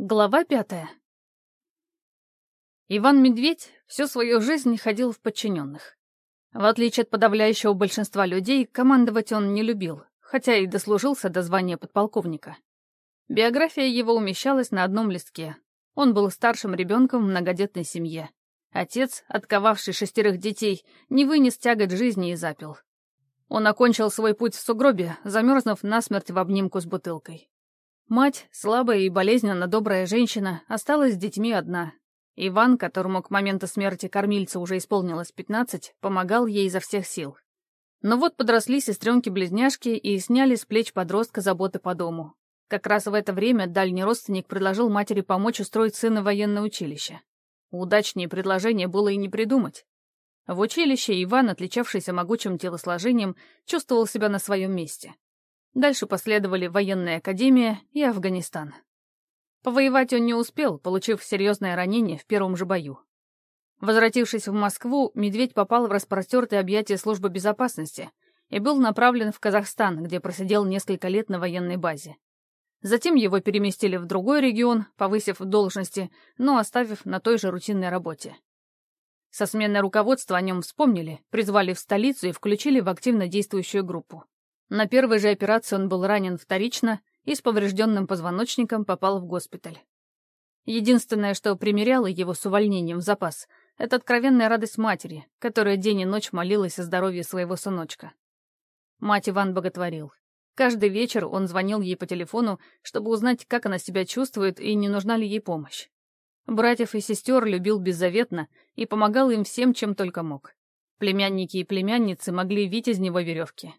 Глава пятая. Иван Медведь всю свою жизнь ходил в подчиненных. В отличие от подавляющего большинства людей, командовать он не любил, хотя и дослужился до звания подполковника. Биография его умещалась на одном листке. Он был старшим ребенком в многодетной семье. Отец, отковавший шестерых детей, не вынес тягот жизни и запил. Он окончил свой путь в сугробе, замерзнув насмерть в обнимку с бутылкой. Мать, слабая и болезненно добрая женщина, осталась с детьми одна. Иван, которому к моменту смерти кормильца уже исполнилось пятнадцать, помогал ей изо всех сил. Но вот подросли сестренки-близняшки и сняли с плеч подростка заботы по дому. Как раз в это время дальний родственник предложил матери помочь устроить сына в военное училище. Удачнее предложение было и не придумать. В училище Иван, отличавшийся могучим телосложением, чувствовал себя на своем месте. Дальше последовали военная академия и Афганистан. Повоевать он не успел, получив серьезное ранение в первом же бою. Возвратившись в Москву, Медведь попал в распростертые объятия службы безопасности и был направлен в Казахстан, где просидел несколько лет на военной базе. Затем его переместили в другой регион, повысив должности, но оставив на той же рутинной работе. Со сменой руководства о нем вспомнили, призвали в столицу и включили в активно действующую группу. На первой же операции он был ранен вторично и с поврежденным позвоночником попал в госпиталь. Единственное, что примеряло его с увольнением в запас, это откровенная радость матери, которая день и ночь молилась о здоровье своего сыночка. Мать Иван боготворил. Каждый вечер он звонил ей по телефону, чтобы узнать, как она себя чувствует и не нужна ли ей помощь. Братьев и сестер любил беззаветно и помогал им всем, чем только мог. Племянники и племянницы могли видеть из него веревки.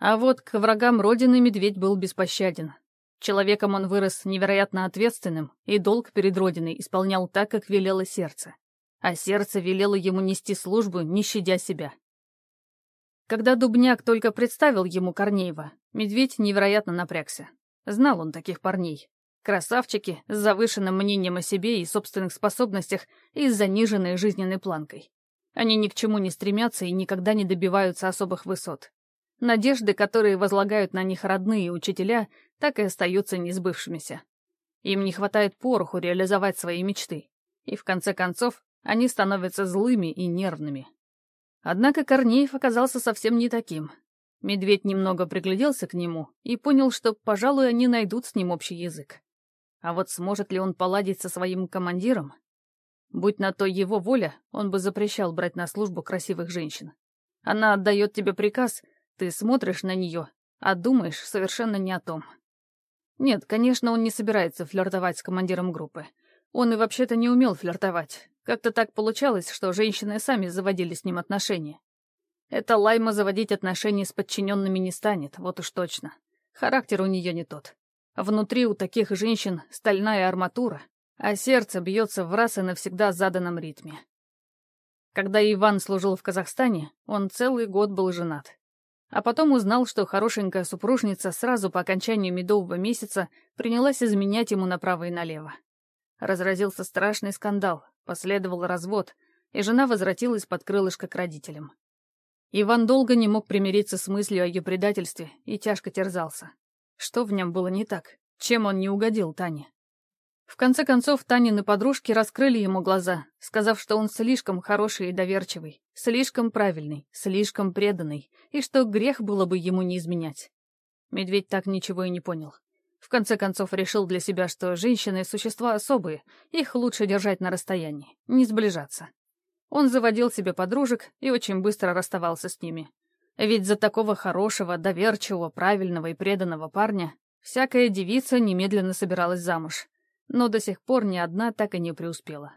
А вот к врагам Родины медведь был беспощаден. Человеком он вырос невероятно ответственным, и долг перед Родиной исполнял так, как велело сердце. А сердце велело ему нести службу, не щадя себя. Когда Дубняк только представил ему Корнеева, медведь невероятно напрягся. Знал он таких парней. Красавчики с завышенным мнением о себе и собственных способностях и с заниженной жизненной планкой. Они ни к чему не стремятся и никогда не добиваются особых высот. Надежды, которые возлагают на них родные учителя, так и остаются несбывшимися. Им не хватает пороху реализовать свои мечты. И в конце концов, они становятся злыми и нервными. Однако Корнеев оказался совсем не таким. Медведь немного пригляделся к нему и понял, что, пожалуй, они найдут с ним общий язык. А вот сможет ли он поладить со своим командиром? Будь на то его воля, он бы запрещал брать на службу красивых женщин. Она отдает тебе приказ, ты смотришь на нее, а думаешь совершенно не о том. Нет, конечно, он не собирается флиртовать с командиром группы. Он и вообще-то не умел флиртовать. Как-то так получалось, что женщины сами заводили с ним отношения. Эта Лайма заводить отношения с подчиненными не станет, вот уж точно. Характер у нее не тот. Внутри у таких женщин стальная арматура, а сердце бьется в раз и навсегда заданном ритме. Когда Иван служил в Казахстане, он целый год был женат. А потом узнал, что хорошенькая супружница сразу по окончанию медового месяца принялась изменять ему направо и налево. Разразился страшный скандал, последовал развод, и жена возвратилась под крылышко к родителям. Иван долго не мог примириться с мыслью о ее предательстве и тяжко терзался. Что в нем было не так? Чем он не угодил Тане? В конце концов, Танины подружки раскрыли ему глаза, сказав, что он слишком хороший и доверчивый, слишком правильный, слишком преданный, и что грех было бы ему не изменять. Медведь так ничего и не понял. В конце концов решил для себя, что женщины — существа особые, их лучше держать на расстоянии, не сближаться. Он заводил себе подружек и очень быстро расставался с ними. Ведь за такого хорошего, доверчивого, правильного и преданного парня всякая девица немедленно собиралась замуж — но до сих пор ни одна так и не преуспела.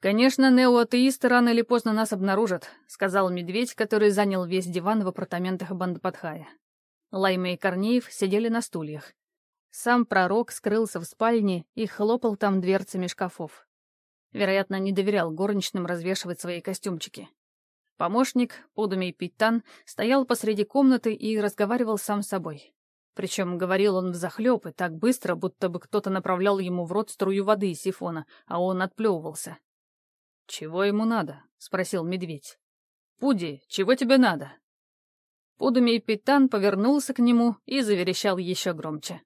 «Конечно, неоатеисты рано или поздно нас обнаружат», — сказал медведь, который занял весь диван в апартаментах Бандападхая. Лайма и Корнеев сидели на стульях. Сам пророк скрылся в спальне и хлопал там дверцами шкафов. Вероятно, не доверял горничным развешивать свои костюмчики. Помощник, Подумей Питтан, стоял посреди комнаты и разговаривал сам с собой. Причем говорил он взахлеб и так быстро, будто бы кто-то направлял ему в рот струю воды из сифона, а он отплевывался. «Чего ему надо?» — спросил медведь. «Пуди, чего тебе надо?» Пудумей Питан повернулся к нему и заверещал еще громче.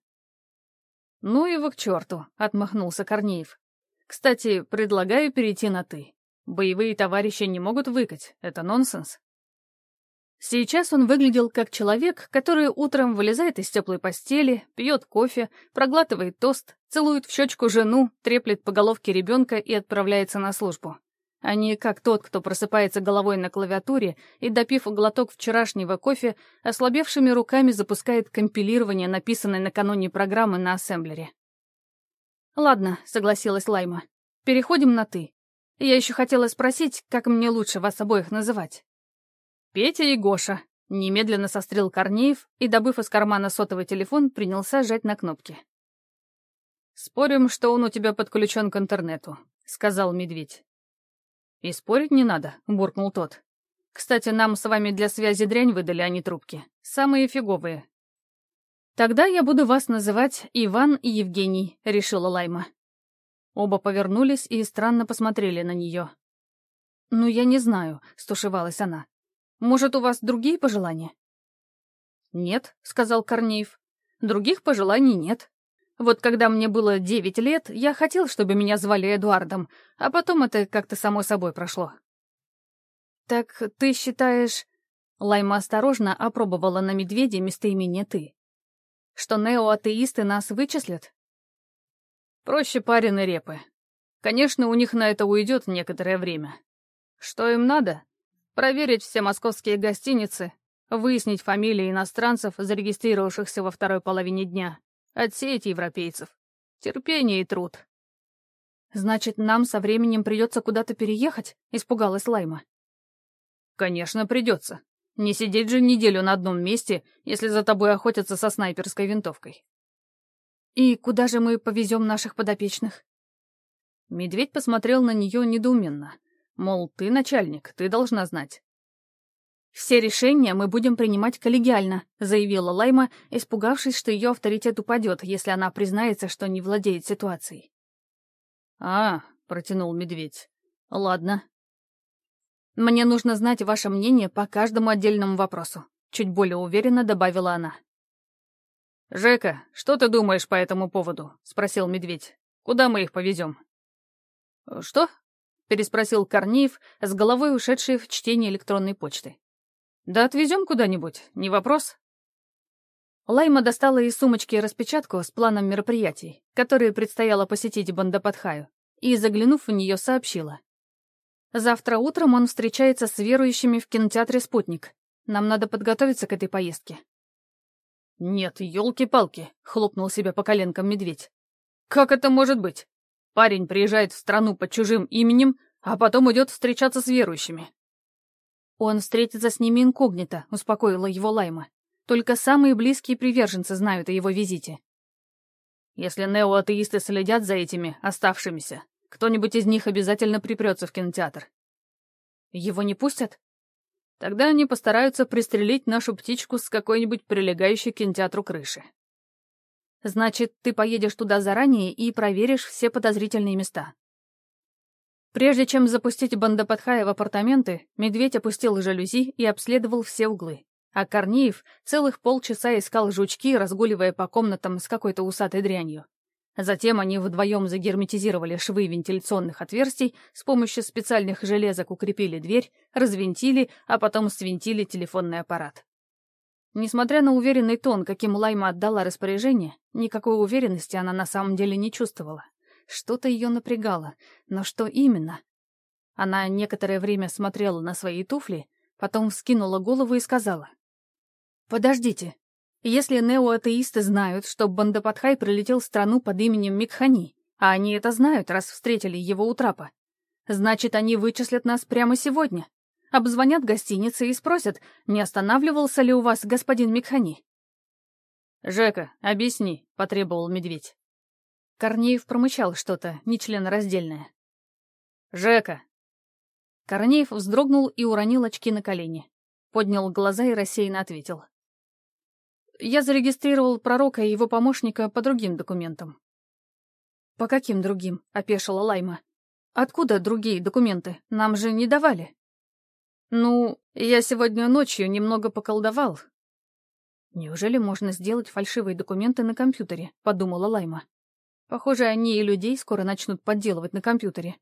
«Ну его к черту», — отмахнулся Корнеев. «Кстати, предлагаю перейти на «ты». Боевые товарищи не могут выкать, это нонсенс». Сейчас он выглядел как человек, который утром вылезает из теплой постели, пьет кофе, проглатывает тост, целует в щечку жену, треплет по головке ребенка и отправляется на службу. А не как тот, кто просыпается головой на клавиатуре и, допив глоток вчерашнего кофе, ослабевшими руками запускает компилирование написанной накануне программы на ассемблере. «Ладно», — согласилась Лайма. «Переходим на «ты». Я еще хотела спросить, как мне лучше вас обоих называть». «Петя и Гоша», — немедленно сострил Корнеев и, добыв из кармана сотовый телефон, принялся жать на кнопки. «Спорим, что он у тебя подключен к интернету», — сказал медведь. «И спорить не надо», — буркнул тот. «Кстати, нам с вами для связи дрянь выдали, а не трубки. Самые фиговые». «Тогда я буду вас называть Иван и Евгений», — решила Лайма. Оба повернулись и странно посмотрели на нее. «Ну, я не знаю», — стушевалась она. Может, у вас другие пожелания?» «Нет», — сказал Корнеев. «Других пожеланий нет. Вот когда мне было девять лет, я хотел, чтобы меня звали Эдуардом, а потом это как-то само собой прошло». «Так ты считаешь...» Лайма осторожно опробовала на медведя местоимение «ты». «Что неоатеисты нас вычислят?» «Проще пареной репы. Конечно, у них на это уйдет некоторое время. Что им надо? Проверить все московские гостиницы, выяснить фамилии иностранцев, зарегистрировавшихся во второй половине дня, отсеять европейцев. Терпение и труд. «Значит, нам со временем придется куда-то переехать?» — испугалась Лайма. «Конечно, придется. Не сидеть же неделю на одном месте, если за тобой охотятся со снайперской винтовкой». «И куда же мы повезем наших подопечных?» Медведь посмотрел на нее недоуменно — Мол, ты начальник, ты должна знать. «Все решения мы будем принимать коллегиально», — заявила Лайма, испугавшись, что ее авторитет упадет, если она признается, что не владеет ситуацией. «А», — протянул медведь, — «ладно». «Мне нужно знать ваше мнение по каждому отдельному вопросу», — чуть более уверенно добавила она. «Жека, что ты думаешь по этому поводу?» — спросил медведь. «Куда мы их повезем?» «Что?» — переспросил Корнеев, с головой ушедший в чтение электронной почты. «Да отвезем куда-нибудь, не вопрос». Лайма достала из сумочки распечатку с планом мероприятий, которые предстояло посетить Бандападхаю, и, заглянув в нее, сообщила. «Завтра утром он встречается с верующими в кинотеатре «Спутник». Нам надо подготовиться к этой поездке». «Нет, елки-палки», — хлопнул себя по коленкам медведь. «Как это может быть? Парень приезжает в страну под чужим именем, а потом идет встречаться с верующими. Он встретится с ними инкогнито, успокоила его Лайма. Только самые близкие приверженцы знают о его визите. Если неоатеисты следят за этими оставшимися, кто-нибудь из них обязательно припрется в кинотеатр. Его не пустят? Тогда они постараются пристрелить нашу птичку с какой-нибудь прилегающей к кинотеатру крыши. Значит, ты поедешь туда заранее и проверишь все подозрительные места. Прежде чем запустить Бандападхая в апартаменты, медведь опустил жалюзи и обследовал все углы. А Корнеев целых полчаса искал жучки, разгуливая по комнатам с какой-то усатой дрянью. Затем они вдвоем загерметизировали швы вентиляционных отверстий, с помощью специальных железок укрепили дверь, развинтили, а потом свинтили телефонный аппарат. Несмотря на уверенный тон, каким Лайма отдала распоряжение, никакой уверенности она на самом деле не чувствовала. Что-то ее напрягало, но что именно? Она некоторое время смотрела на свои туфли, потом вскинула голову и сказала. «Подождите. Если неоатеисты знают, что Бандападхай прилетел в страну под именем Микхани, а они это знают, раз встретили его у трапа, значит, они вычислят нас прямо сегодня. Обзвонят гостиницы и спросят, не останавливался ли у вас господин Микхани. «Жека, объясни», — потребовал медведь. Корнеев промычал что-то, нечленораздельное. «Жека!» Корнеев вздрогнул и уронил очки на колени. Поднял глаза и рассеянно ответил. «Я зарегистрировал пророка и его помощника по другим документам». «По каким другим?» — опешила Лайма. «Откуда другие документы? Нам же не давали». «Ну, я сегодня ночью немного поколдовал». «Неужели можно сделать фальшивые документы на компьютере?» — подумала Лайма. Похоже, они и людей скоро начнут подделывать на компьютере.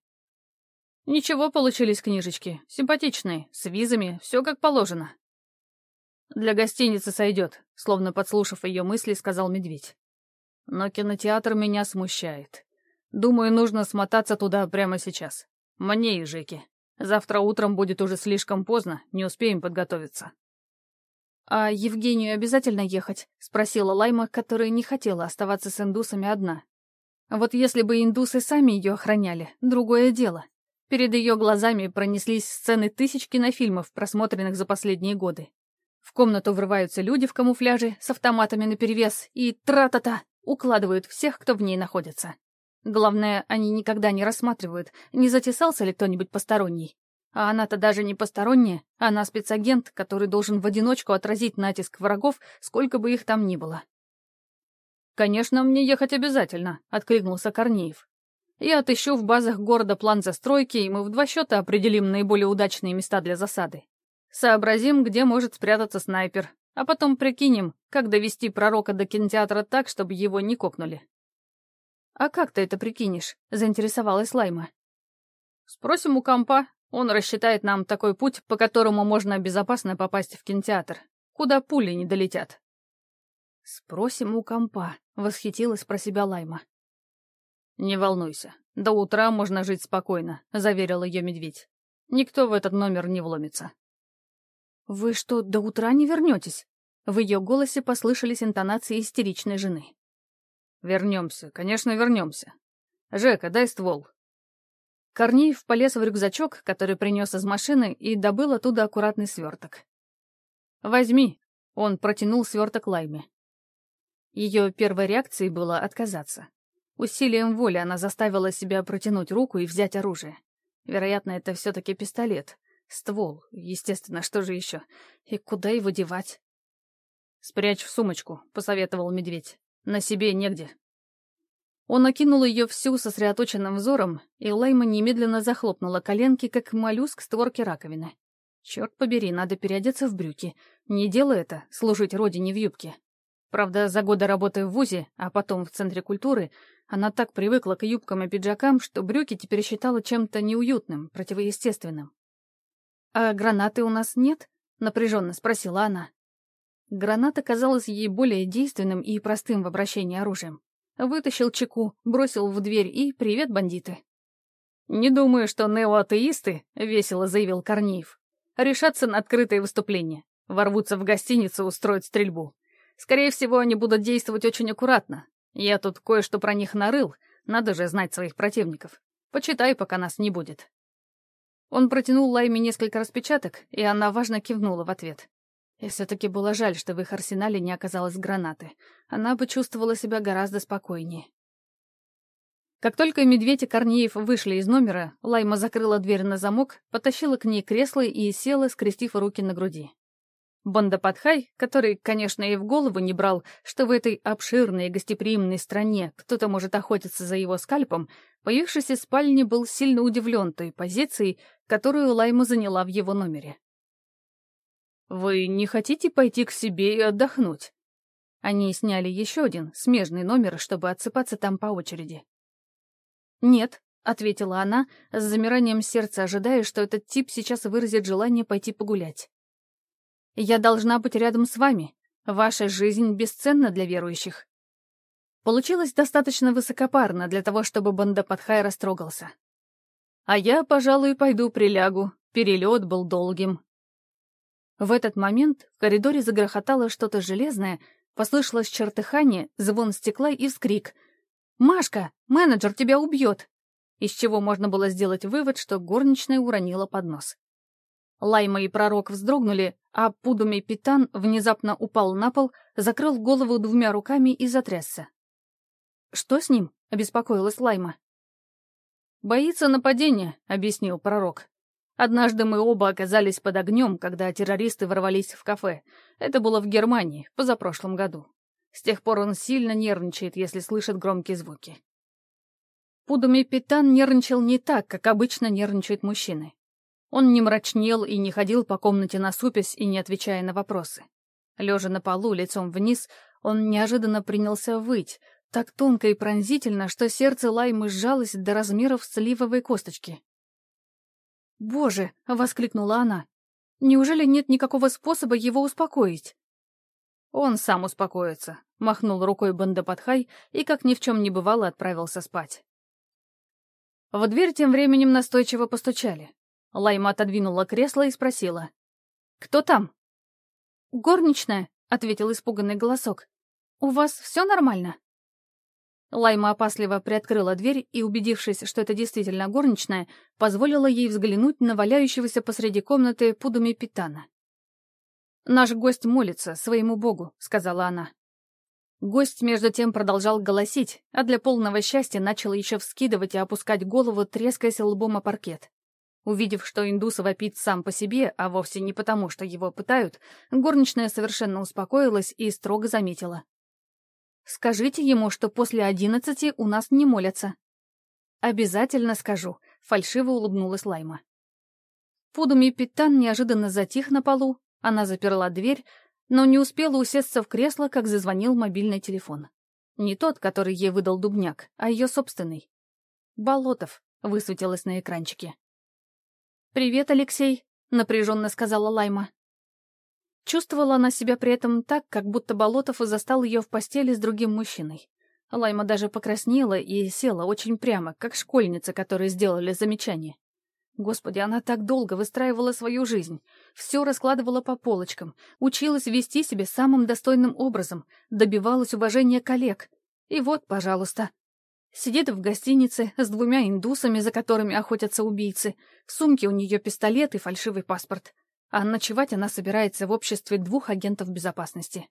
Ничего, получились книжечки. Симпатичные, с визами, все как положено. Для гостиницы сойдет, словно подслушав ее мысли, сказал медведь. Но кинотеатр меня смущает. Думаю, нужно смотаться туда прямо сейчас. Мне и Жеке. Завтра утром будет уже слишком поздно, не успеем подготовиться. «А Евгению обязательно ехать?» — спросила Лайма, которая не хотела оставаться с индусами одна. Вот если бы индусы сами ее охраняли, другое дело. Перед ее глазами пронеслись сцены тысяч кинофильмов, просмотренных за последние годы. В комнату врываются люди в камуфляже с автоматами наперевес и тра-та-та укладывают всех, кто в ней находится. Главное, они никогда не рассматривают, не затесался ли кто-нибудь посторонний. А она-то даже не посторонняя, она спецагент, который должен в одиночку отразить натиск врагов, сколько бы их там ни было. «Конечно, мне ехать обязательно», — откликнулся Корнеев. «Я отыщу в базах города план застройки, и мы в два счета определим наиболее удачные места для засады. Сообразим, где может спрятаться снайпер, а потом прикинем, как довести пророка до кинотеатра так, чтобы его не кокнули. «А как ты это прикинешь?» — заинтересовалась Лайма. «Спросим у компа. Он рассчитает нам такой путь, по которому можно безопасно попасть в кинотеатр, куда пули не долетят». «Спросим у компа», — восхитилась про себя Лайма. «Не волнуйся, до утра можно жить спокойно», — заверил ее медведь. «Никто в этот номер не вломится». «Вы что, до утра не вернетесь?» В ее голосе послышались интонации истеричной жены. Вернемся, конечно, вернемся. Жека, дай ствол. Корнеев полез в рюкзачок, который принес из машины, и добыл оттуда аккуратный сверток. «Возьми», — он протянул сверток Лайме. Ее первой реакцией было отказаться. Усилием воли она заставила себя протянуть руку и взять оружие. Вероятно, это все-таки пистолет. Ствол, естественно, что же еще? И куда его девать? «Спрячь в сумочку», — посоветовал медведь. На себе негде. Он окинул ее всю сосредоточенным взором, и Лайма немедленно захлопнула коленки, как моллюск створки раковины. Черт побери, надо переодеться в брюки. Не дело это — служить родине в юбке. Правда, за годы работы в ВУЗе, а потом в Центре культуры, она так привыкла к юбкам и пиджакам, что брюки теперь считала чем-то неуютным, противоестественным. «А гранаты у нас нет?» — напряженно спросила она. Граната казалась ей более действенным и простым в обращении оружием. Вытащил чеку, бросил в дверь и «Привет, бандиты!» «Не думаю, что неоатеисты», — весело заявил Корнеев, — «решатся на открытое выступление, ворвутся в гостиницу, устроить стрельбу. Скорее всего, они будут действовать очень аккуратно. Я тут кое-что про них нарыл, надо же знать своих противников. Почитай, пока нас не будет». Он протянул Лайме несколько распечаток, и она важно кивнула в ответ. И все-таки было жаль, что в их арсенале не оказалось гранаты. Она бы чувствовала себя гораздо спокойнее. Как только Медведь и Корнеев вышли из номера, Лайма закрыла дверь на замок, потащила к ней кресло и села, скрестив руки на груди. Бандападхай, который, конечно, и в голову не брал, что в этой обширной и гостеприимной стране кто-то может охотиться за его скальпом, появившись из спальни, был сильно удивлен той позицией, которую Лайма заняла в его номере. «Вы не хотите пойти к себе и отдохнуть?» Они сняли еще один, смежный номер, чтобы отсыпаться там по очереди. «Нет», — ответила она, с замиранием сердца ожидая, что этот тип сейчас выразит желание пойти погулять. «Я должна быть рядом с вами. Ваша жизнь бесценна для верующих». Получилось достаточно высокопарно для того, чтобы Бандападхай растрогался. «А я, пожалуй, пойду прилягу. Перелет был долгим. В этот момент в коридоре загрохотало что-то железное, послышалось чертыхание, звон стекла и вскрик. «Машка, менеджер тебя убьет!» Из чего можно было сделать вывод, что горничная уронила поднос. Лайма и пророк вздрогнули, а Пудуми Питан внезапно упал на пол, закрыл голову двумя руками и затрясся. «Что с ним?» — обеспокоилась Лайма. «Боится нападения», — объяснил пророк. Однажды мы оба оказались под огнем, когда террористы ворвались в кафе. Это было в Германии, позапрошлом году. С тех пор он сильно нервничает, если слышит громкие звуки. Пудами Питан нервничал не так, как обычно нервничают мужчины. Он не мрачнел и не ходил по комнате насупясь и не отвечая на вопросы. Лежа на полу, лицом вниз, он неожиданно принялся выть, Так тонко и пронзительно, что сердце Лаймы сжалось до размеров сливовой косточки. «Боже!» — воскликнула она. «Неужели нет никакого способа его успокоить?» «Он сам успокоится», — махнул рукой Бандападхай и, как ни в чем не бывало, отправился спать. В дверь тем временем настойчиво постучали. Лайма отодвинула кресло и спросила. «Кто там?» «Горничная», — ответил испуганный голосок. «У вас все нормально?» Лайма опасливо приоткрыла дверь и, убедившись, что это действительно горничная, позволила ей взглянуть на валяющегося посреди комнаты пудами питана. «Наш гость молится своему богу», — сказала она. Гость, между тем, продолжал голосить, а для полного счастья начал еще вскидывать и опускать голову, трескаясь лбом о паркет. Увидев, что индус вопит сам по себе, а вовсе не потому, что его пытают, горничная совершенно успокоилась и строго заметила. «Скажите ему, что после одиннадцати у нас не молятся». «Обязательно скажу», — фальшиво улыбнулась Лайма. Пудуми Питан неожиданно затих на полу, она заперла дверь, но не успела усесться в кресло, как зазвонил мобильный телефон. Не тот, который ей выдал дубняк, а ее собственный. «Болотов», — высветилось на экранчике. «Привет, Алексей», — напряженно сказала Лайма. Чувствовала она себя при этом так, как будто Болотов застал ее в постели с другим мужчиной. Лайма даже покраснела и села очень прямо, как школьница, которые сделали замечание. Господи, она так долго выстраивала свою жизнь, все раскладывала по полочкам, училась вести себя самым достойным образом, добивалась уважения коллег. И вот, пожалуйста, Сидит в гостинице с двумя индусами, за которыми охотятся убийцы. В сумке у нее пистолет и фальшивый паспорт. А ночевать она собирается в обществе двух агентов безопасности.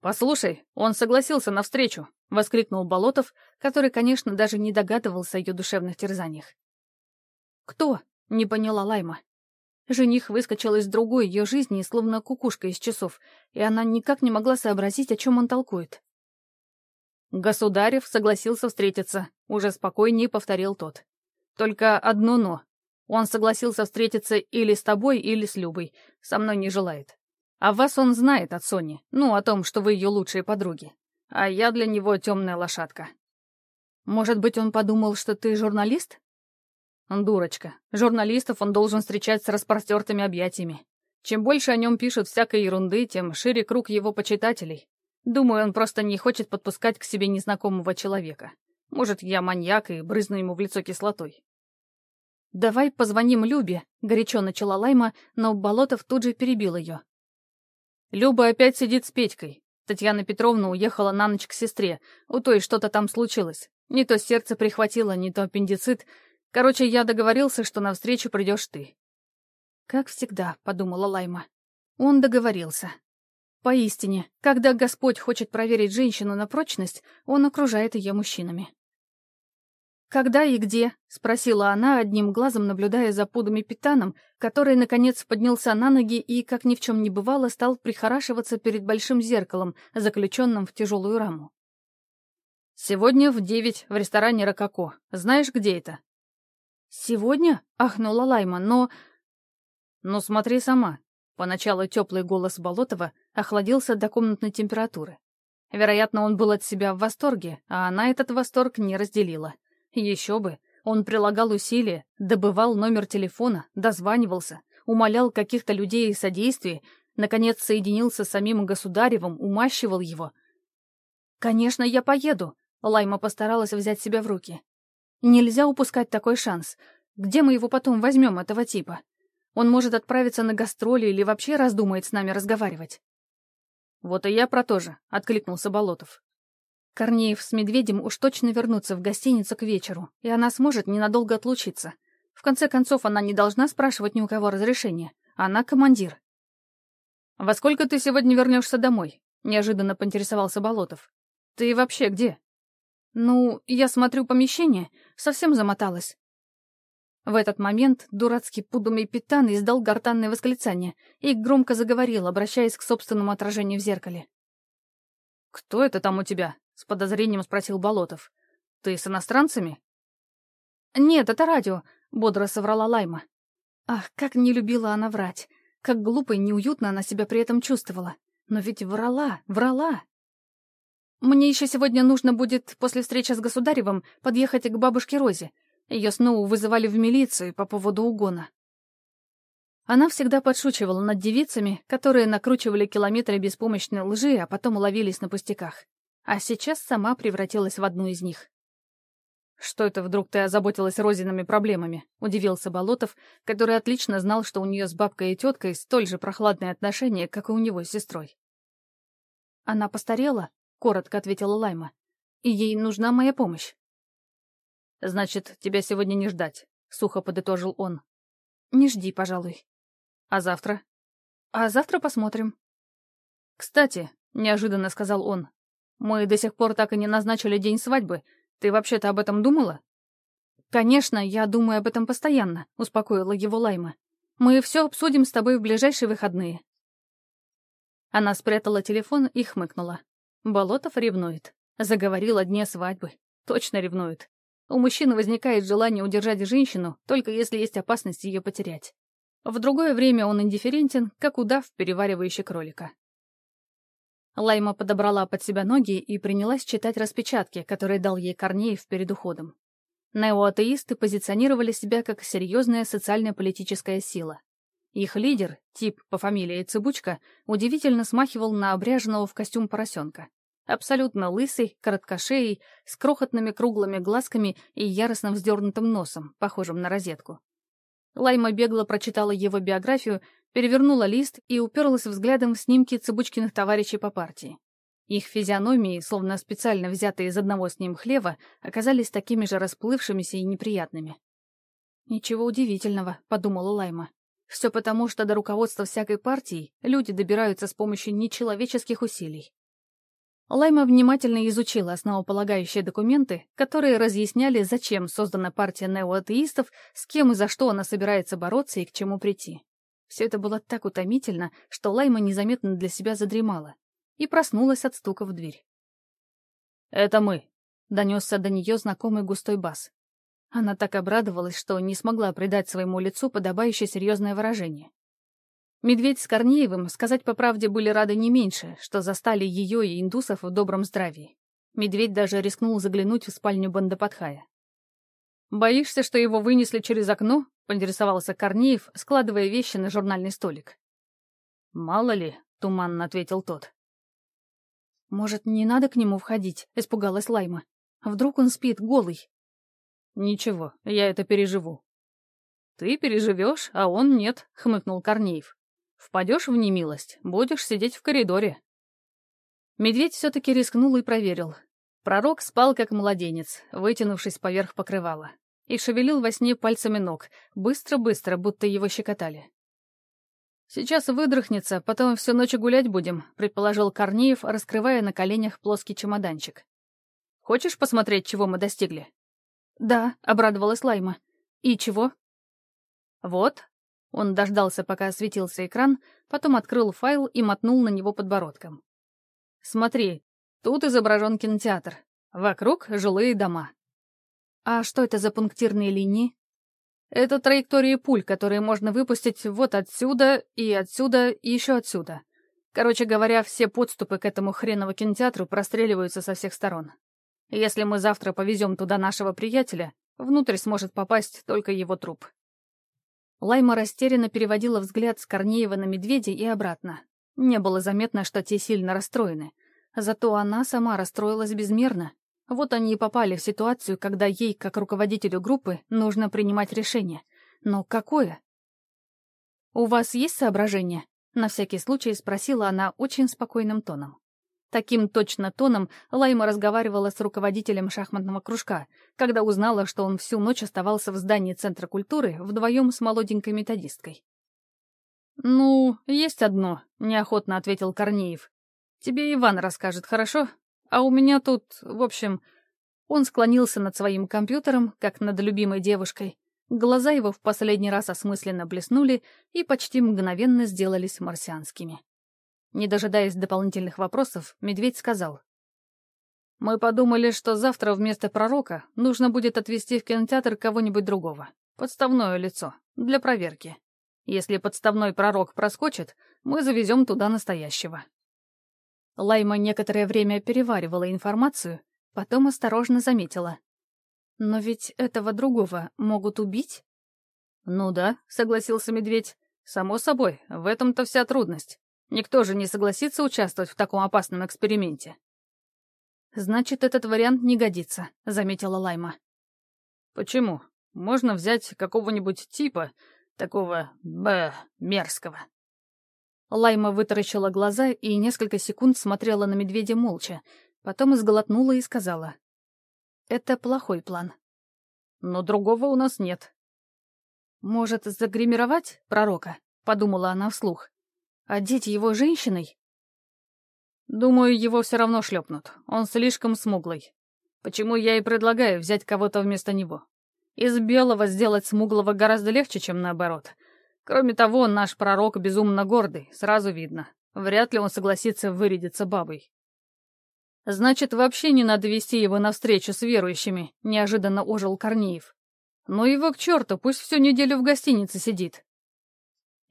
«Послушай, он согласился на встречу», — воскликнул Болотов, который, конечно, даже не догадывался о ее душевных терзаниях. «Кто?» — не поняла Лайма. Жених выскочил из другой ее жизни, словно кукушка из часов, и она никак не могла сообразить, о чем он толкует. Государев согласился встретиться, уже спокойнее повторил тот. Только одно «но». Он согласился встретиться или с тобой, или с Любой. Со мной не желает. А вас он знает от Сони, ну, о том, что вы ее лучшие подруги. А я для него темная лошадка. Может быть, он подумал, что ты журналист? Дурочка. Журналистов он должен встречать с распростертыми объятиями. Чем больше о нем пишут всякой ерунды, тем шире круг его почитателей. Думаю, он просто не хочет подпускать к себе незнакомого человека. Может, я маньяк и брызну ему в лицо кислотой. «Давай позвоним Любе», — горячо начала Лайма, но Болотов тут же перебил ее. «Люба опять сидит с Петькой. Татьяна Петровна уехала на ночь к сестре. У той что-то там случилось. Не то сердце прихватило, не то аппендицит. Короче, я договорился, что навстречу придешь ты». «Как всегда», — подумала Лайма. Он договорился. Поистине, когда Господь хочет проверить женщину на прочность, Он окружает ее мужчинами. «Когда и где?» — спросила она, одним глазом наблюдая за пудами Питаном, который, наконец, поднялся на ноги и, как ни в чем не бывало, стал прихорашиваться перед большим зеркалом, заключенным в тяжелую раму. «Сегодня в девять в ресторане «Рококо». Знаешь, где это?» «Сегодня?» — ахнула Лайма, но... «Ну, смотри сама. Поначалу теплый голос Болотова охладился до комнатной температуры. Вероятно, он был от себя в восторге, а она этот восторг не разделила. Еще бы, он прилагал усилия, добывал номер телефона, дозванивался, умолял каких-то людей о содействии, наконец соединился с самим Государевым, умащивал его. «Конечно, я поеду», — Лайма постаралась взять себя в руки. «Нельзя упускать такой шанс. Где мы его потом возьмем, этого типа?» Он может отправиться на гастроли или вообще раздумает с нами разговаривать. «Вот и я про то же», — откликнулся Болотов. Корнеев с Медведем уж точно вернутся в гостиницу к вечеру, и она сможет ненадолго отлучиться. В конце концов, она не должна спрашивать ни у кого разрешения. Она командир. «Во сколько ты сегодня вернешься домой?» — неожиданно поинтересовался Болотов. «Ты вообще где?» «Ну, я смотрю помещение, совсем замоталась. В этот момент дурацкий пудумый питан издал гортанное восклицание и громко заговорил, обращаясь к собственному отражению в зеркале. «Кто это там у тебя?» — с подозрением спросил Болотов. «Ты с иностранцами?» «Нет, это радио», — бодро соврала Лайма. Ах, как не любила она врать. Как глупо и неуютно она себя при этом чувствовала. Но ведь врала, врала. Мне еще сегодня нужно будет после встречи с Государевым подъехать к бабушке Розе. Ее снова вызывали в милицию по поводу угона. Она всегда подшучивала над девицами, которые накручивали километры беспомощной лжи, а потом ловились на пустяках. А сейчас сама превратилась в одну из них. «Что это вдруг ты озаботилась Розиными проблемами?» — удивился Болотов, который отлично знал, что у нее с бабкой и теткой столь же прохладные отношения, как и у него с сестрой. «Она постарела?» — коротко ответила Лайма. «И ей нужна моя помощь». «Значит, тебя сегодня не ждать», — сухо подытожил он. «Не жди, пожалуй». А завтра? А завтра посмотрим. Кстати, неожиданно сказал он, мы до сих пор так и не назначили день свадьбы. Ты вообще-то об этом думала? Конечно, я думаю об этом постоянно, успокоила его Лайма. Мы все обсудим с тобой в ближайшие выходные. Она спрятала телефон и хмыкнула. Болотов ревнует. Заговорил о дне свадьбы. Точно ревнует. У мужчины возникает желание удержать женщину, только если есть опасность ее потерять. В другое время он индифферентен, как удав, переваривающий кролика. Лайма подобрала под себя ноги и принялась читать распечатки, которые дал ей Корнеев перед уходом. Неоатеисты позиционировали себя как серьезная социально-политическая сила. Их лидер, тип по фамилии Цыбучка, удивительно смахивал на обряженного в костюм поросенка. Абсолютно лысый, короткошеей, с крохотными круглыми глазками и яростно вздернутым носом, похожим на розетку. Лайма бегло прочитала его биографию, перевернула лист и уперлась взглядом в снимки Цыбучкиных товарищей по партии. Их физиономии, словно специально взятые из одного с ним хлева, оказались такими же расплывшимися и неприятными. «Ничего удивительного», — подумала Лайма. «Все потому, что до руководства всякой партии люди добираются с помощью нечеловеческих усилий. Лайма внимательно изучила основополагающие документы, которые разъясняли, зачем создана партия неоатеистов, с кем и за что она собирается бороться и к чему прийти. Все это было так утомительно, что Лайма незаметно для себя задремала и проснулась от стука в дверь. «Это мы», — донесся до нее знакомый густой бас. Она так обрадовалась, что не смогла придать своему лицу подобающее серьезное выражение. Медведь с Корнеевым, сказать по правде, были рады не меньше, что застали ее и индусов в добром здравии. Медведь даже рискнул заглянуть в спальню Бандападхая. «Боишься, что его вынесли через окно?» — поинтересовался Корнеев, складывая вещи на журнальный столик. «Мало ли», — туманно ответил тот. «Может, не надо к нему входить?» — испугалась Лайма. «Вдруг он спит голый?» «Ничего, я это переживу». «Ты переживешь, а он нет», — хмыкнул Корнеев. Впадешь в немилость, будешь сидеть в коридоре. Медведь все-таки рискнул и проверил. Пророк спал как младенец, вытянувшись поверх покрывала, и шевелил во сне пальцами ног, быстро-быстро, будто его щекотали. «Сейчас выдрыхнется, потом всю ночь гулять будем», — предположил Корнеев, раскрывая на коленях плоский чемоданчик. «Хочешь посмотреть, чего мы достигли?» «Да», — обрадовалась Лайма. «И чего?» «Вот, он дождался, пока осветился экран, потом открыл файл и мотнул на него подбородком. «Смотри, тут изображен кинотеатр. Вокруг жилые дома». «А что это за пунктирные линии?» «Это траектории пуль, которые можно выпустить вот отсюда и отсюда и еще отсюда. Короче говоря, все подступы к этому хренову кинотеатру простреливаются со всех сторон. Если мы завтра повезем туда нашего приятеля, внутрь сможет попасть только его труп. Лайма растерянно переводила взгляд с Корнеева на медведя и обратно. Не было заметно, что те сильно расстроены. Зато она сама расстроилась безмерно. Вот они и попали в ситуацию, когда ей, как руководителю группы, нужно принимать решение. Но какое? «У вас есть соображения?» — на всякий случай спросила она очень спокойным тоном. Таким точно тоном Лайма разговаривала с руководителем шахматного кружка, когда узнала, что он всю ночь оставался в здании Центра культуры вдвоем с молоденькой методисткой. «Ну, есть одно», — неохотно ответил Корнеев. «Тебе Иван расскажет, хорошо? А у меня тут, в общем...» Он склонился над своим компьютером, как над любимой девушкой. Глаза его в последний раз осмысленно блеснули и почти мгновенно сделались марсианскими. Не дожидаясь дополнительных вопросов, медведь сказал. «Мы подумали, что завтра вместо пророка нужно будет отвезти в кинотеатр кого-нибудь другого. Подставное лицо. Для проверки. Если подставной пророк проскочит, мы завезем туда настоящего». Лайма некоторое время переваривала информацию, потом осторожно заметила. «Но ведь этого другого могут убить?» «Ну да», — согласился медведь. «Само собой, в этом-то вся трудность. Никто же не согласится участвовать в таком опасном эксперименте». «Значит, этот вариант не годится», — заметила Лайма. «Почему? Можно взять какого-нибудь типа, такого, б, мерзкого». Лайма вытаращила глаза и несколько секунд смотрела на медведя молча, потом изголотнула и сказала. «Это плохой план». «Но другого у нас нет». «Может, загримировать пророка?» — подумала она вслух. «Одеть его женщиной?» «Думаю, его все равно шлепнут. Он слишком смуглый. Почему я и предлагаю взять кого-то вместо него. Из белого сделать смуглого гораздо легче, чем наоборот. Кроме того, наш пророк безумно гордый, сразу видно. Вряд ли он согласится вырядиться бабой. Значит, вообще не надо вести его на встречу с верующими, неожиданно ожил Корнеев. Ну его к черту, пусть всю неделю в гостинице сидит.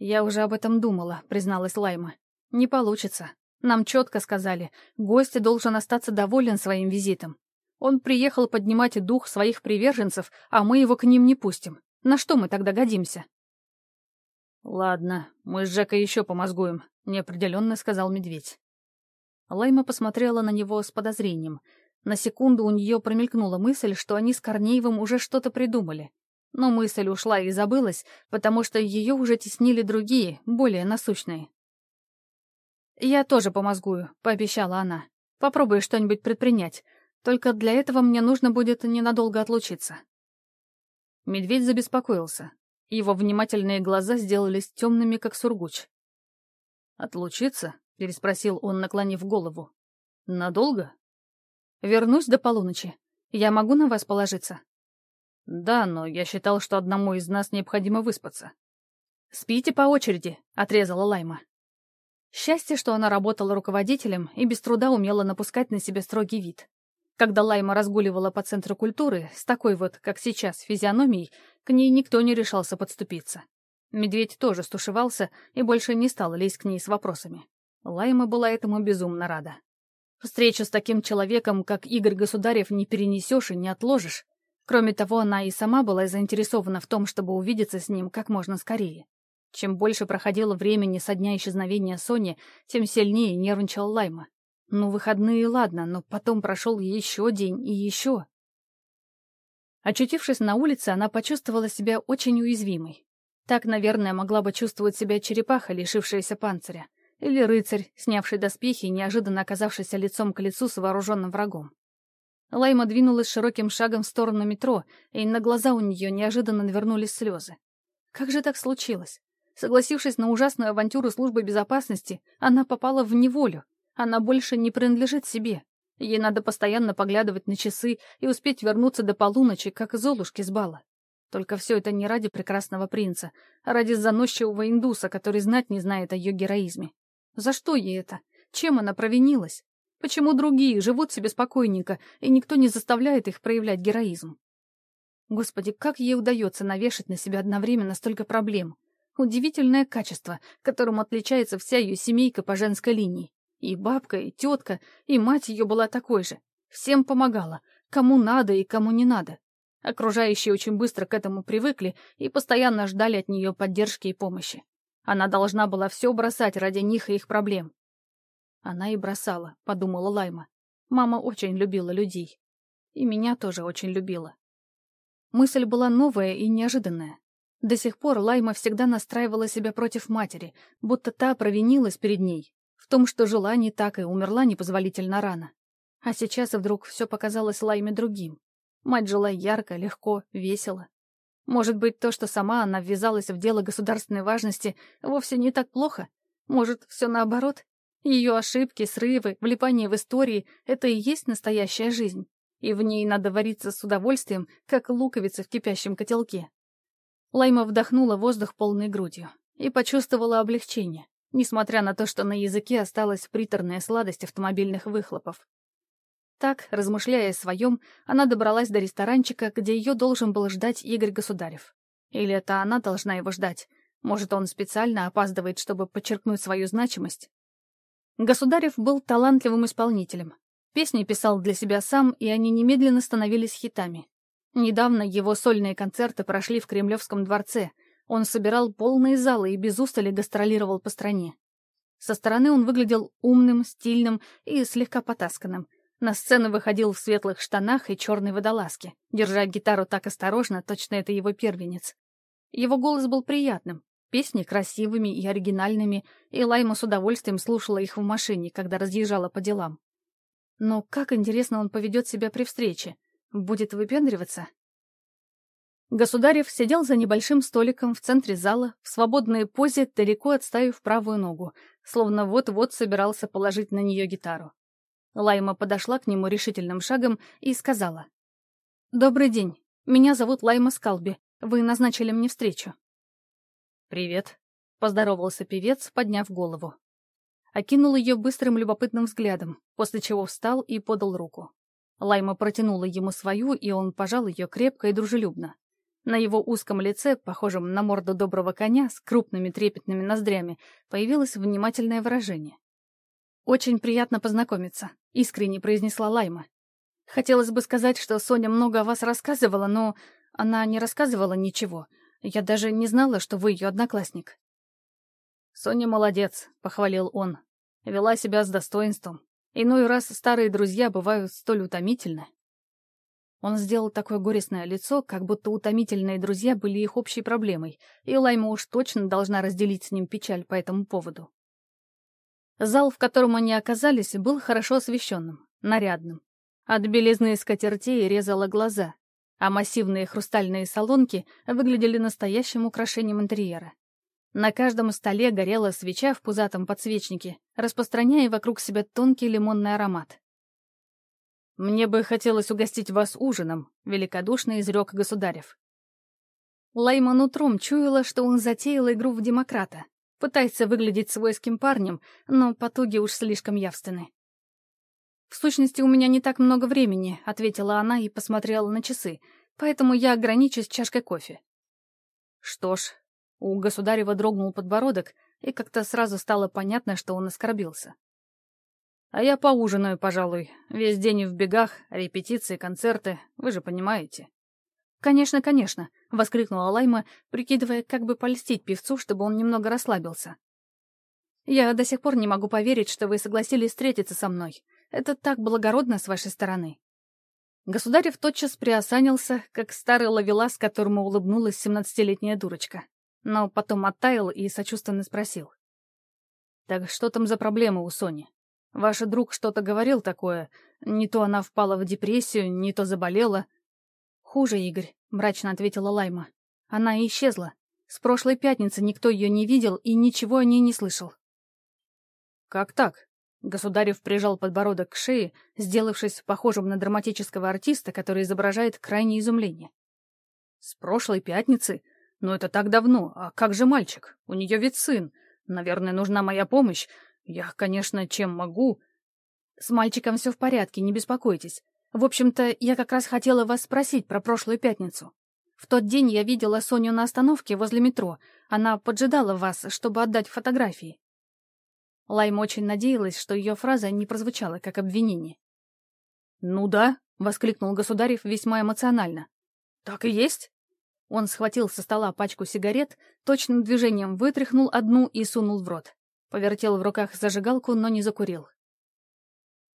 Я уже об этом думала, призналась Лайма. Не получится. Нам четко сказали, гость должен остаться доволен своим визитом. Он приехал поднимать дух своих приверженцев, а мы его к ним не пустим. На что мы тогда годимся? «Ладно, мы с Жекой еще помозгуем», — неопределенно сказал медведь. Лайма посмотрела на него с подозрением. На секунду у нее промелькнула мысль, что они с Корнеевым уже что-то придумали. Но мысль ушла и забылась, потому что ее уже теснили другие, более насущные. «Я тоже помозгую», — пообещала она. «Попробую что-нибудь предпринять. Только для этого мне нужно будет ненадолго отлучиться». Медведь забеспокоился. Его внимательные глаза сделались темными, как сургуч. «Отлучиться?» — переспросил он, наклонив голову. «Надолго?» «Вернусь до полуночи. Я могу на вас положиться?» «Да, но я считал, что одному из нас необходимо выспаться». «Спите по очереди», — отрезала Лайма. Счастье, что она работала руководителем и без труда умела напускать на себя строгий вид. Когда Лайма разгуливала по центру культуры, с такой вот, как сейчас, физиономией, к ней никто не решался подступиться. Медведь тоже стушевался и больше не стал лезть к ней с вопросами. Лайма была этому безумно рада. Встречу с таким человеком, как Игорь Государев, не перенесешь и не отложишь. Кроме того, она и сама была заинтересована в том, чтобы увидеться с ним как можно скорее. Чем больше проходило времени со дня исчезновения Сони, тем сильнее нервничал Лайма. Ну, выходные, ладно, но потом прошел еще день и еще. Очутившись на улице, она почувствовала себя очень уязвимой. Так, наверное, могла бы чувствовать себя черепаха, лишившаяся панциря, или рыцарь, снявший доспехи и неожиданно оказавшийся лицом к лицу с вооруженным врагом. Лайма двинулась широким шагом в сторону метро, и на глаза у нее неожиданно навернулись слезы. Как же так случилось? Согласившись на ужасную авантюру службы безопасности, она попала в неволю, она больше не принадлежит себе. Ей надо постоянно поглядывать на часы и успеть вернуться до полуночи, как Золушки с бала. Только все это не ради прекрасного принца, а ради заносчивого индуса, который знать не знает о ее героизме. За что ей это? Чем она провинилась? Почему другие живут себе спокойненько, и никто не заставляет их проявлять героизм? Господи, как ей удается навешать на себя одновременно столько проблем? Удивительное качество, которым отличается вся ее семейка по женской линии. И бабка, и тетка, и мать ее была такой же. Всем помогала, кому надо и кому не надо. Окружающие очень быстро к этому привыкли и постоянно ждали от нее поддержки и помощи. Она должна была все бросать ради них и их проблем. Она и бросала, подумала Лайма. Мама очень любила людей. И меня тоже очень любила. Мысль была новая и неожиданная. До сих пор Лайма всегда настраивала себя против матери, будто та провинилась перед ней, в том, что жила не так и умерла непозволительно рано. А сейчас вдруг все показалось Лайме другим. Мать жила ярко, легко, весело. Может быть, то, что сама она ввязалась в дело государственной важности, вовсе не так плохо? Может, все наоборот? Ее ошибки, срывы, влипание в истории — это и есть настоящая жизнь. И в ней надо вариться с удовольствием, как луковица в кипящем котелке. Лайма вдохнула воздух полной грудью и почувствовала облегчение несмотря на то, что на языке осталась приторная сладость автомобильных выхлопов. Так, размышляя о своем, она добралась до ресторанчика, где ее должен был ждать Игорь Государев. Или это она должна его ждать? Может, он специально опаздывает, чтобы подчеркнуть свою значимость? Государев был талантливым исполнителем. Песни писал для себя сам, и они немедленно становились хитами. Недавно его сольные концерты прошли в Кремлевском дворце. Он собирал полные залы и без устали гастролировал по стране. Со стороны он выглядел умным, стильным и слегка потасканным. На сцену выходил в светлых штанах и черной водолазке, держа гитару так осторожно, точно это его первенец. Его голос был приятным, песни красивыми и оригинальными, и Лайма с удовольствием слушала их в машине, когда разъезжала по делам. Но как интересно он поведет себя при встрече. Будет выпендриваться? Государев сидел за небольшим столиком в центре зала, в свободной позе, далеко отставив правую ногу, словно вот-вот собирался положить на нее гитару. Лайма подошла к нему решительным шагом и сказала. «Добрый день. Меня зовут Лайма Скалби. Вы назначили мне встречу». «Привет», — поздоровался певец, подняв голову окинул ее быстрым любопытным взглядом, после чего встал и подал руку. Лайма протянула ему свою, и он пожал ее крепко и дружелюбно. На его узком лице, похожем на морду доброго коня с крупными трепетными ноздрями, появилось внимательное выражение. «Очень приятно познакомиться», — искренне произнесла Лайма. «Хотелось бы сказать, что Соня много о вас рассказывала, но она не рассказывала ничего. Я даже не знала, что вы ее одноклассник». «Соня молодец», — похвалил он. Вела себя с достоинством. Иной раз старые друзья бывают столь утомительны. Он сделал такое горестное лицо, как будто утомительные друзья были их общей проблемой, и Лайма уж точно должна разделить с ним печаль по этому поводу. Зал, в котором они оказались, был хорошо освещенным, нарядным. От белизны скатертей резало глаза, а массивные хрустальные салонки выглядели настоящим украшением интерьера. На каждом столе горела свеча в пузатом подсвечнике, распространяя вокруг себя тонкий лимонный аромат. «Мне бы хотелось угостить вас ужином», — великодушно изрек государев. Лайман утром чуяла, что он затеял игру в демократа. Пытается выглядеть свойским парнем, но потуги уж слишком явственны. «В сущности, у меня не так много времени», — ответила она и посмотрела на часы, «поэтому я ограничусь чашкой кофе». «Что ж, у государева дрогнул подбородок, и как-то сразу стало понятно, что он оскорбился. «А я поужинаю, пожалуй. Весь день в бегах, репетиции, концерты, вы же понимаете». «Конечно, конечно», — воскликнула Лайма, прикидывая, как бы польстить певцу, чтобы он немного расслабился. «Я до сих пор не могу поверить, что вы согласились встретиться со мной. Это так благородно с вашей стороны». Государев тотчас приосанился, как старый ловелас, которому улыбнулась семнадцатилетняя дурочка но потом оттаял и сочувственно спросил. «Так что там за проблема у Сони? Ваш друг что-то говорил такое. Не то она впала в депрессию, не то заболела». «Хуже, Игорь», — мрачно ответила Лайма. «Она исчезла. С прошлой пятницы никто ее не видел и ничего о ней не слышал». «Как так?» Государев прижал подбородок к шее, сделавшись похожим на драматического артиста, который изображает крайнее изумление. «С прошлой пятницы? Но это так давно. А как же мальчик? У нее ведь сын. Наверное, нужна моя помощь. Я, конечно, чем могу. С мальчиком все в порядке, не беспокойтесь. В общем-то, я как раз хотела вас спросить про прошлую пятницу. В тот день я видела Соню на остановке возле метро. Она поджидала вас, чтобы отдать фотографии. Лайм очень надеялась, что ее фраза не прозвучала как обвинение. «Ну да», — воскликнул Государев весьма эмоционально. «Так и есть. Он схватил со стола пачку сигарет, точным движением вытряхнул одну и сунул в рот. Повертел в руках зажигалку, но не закурил.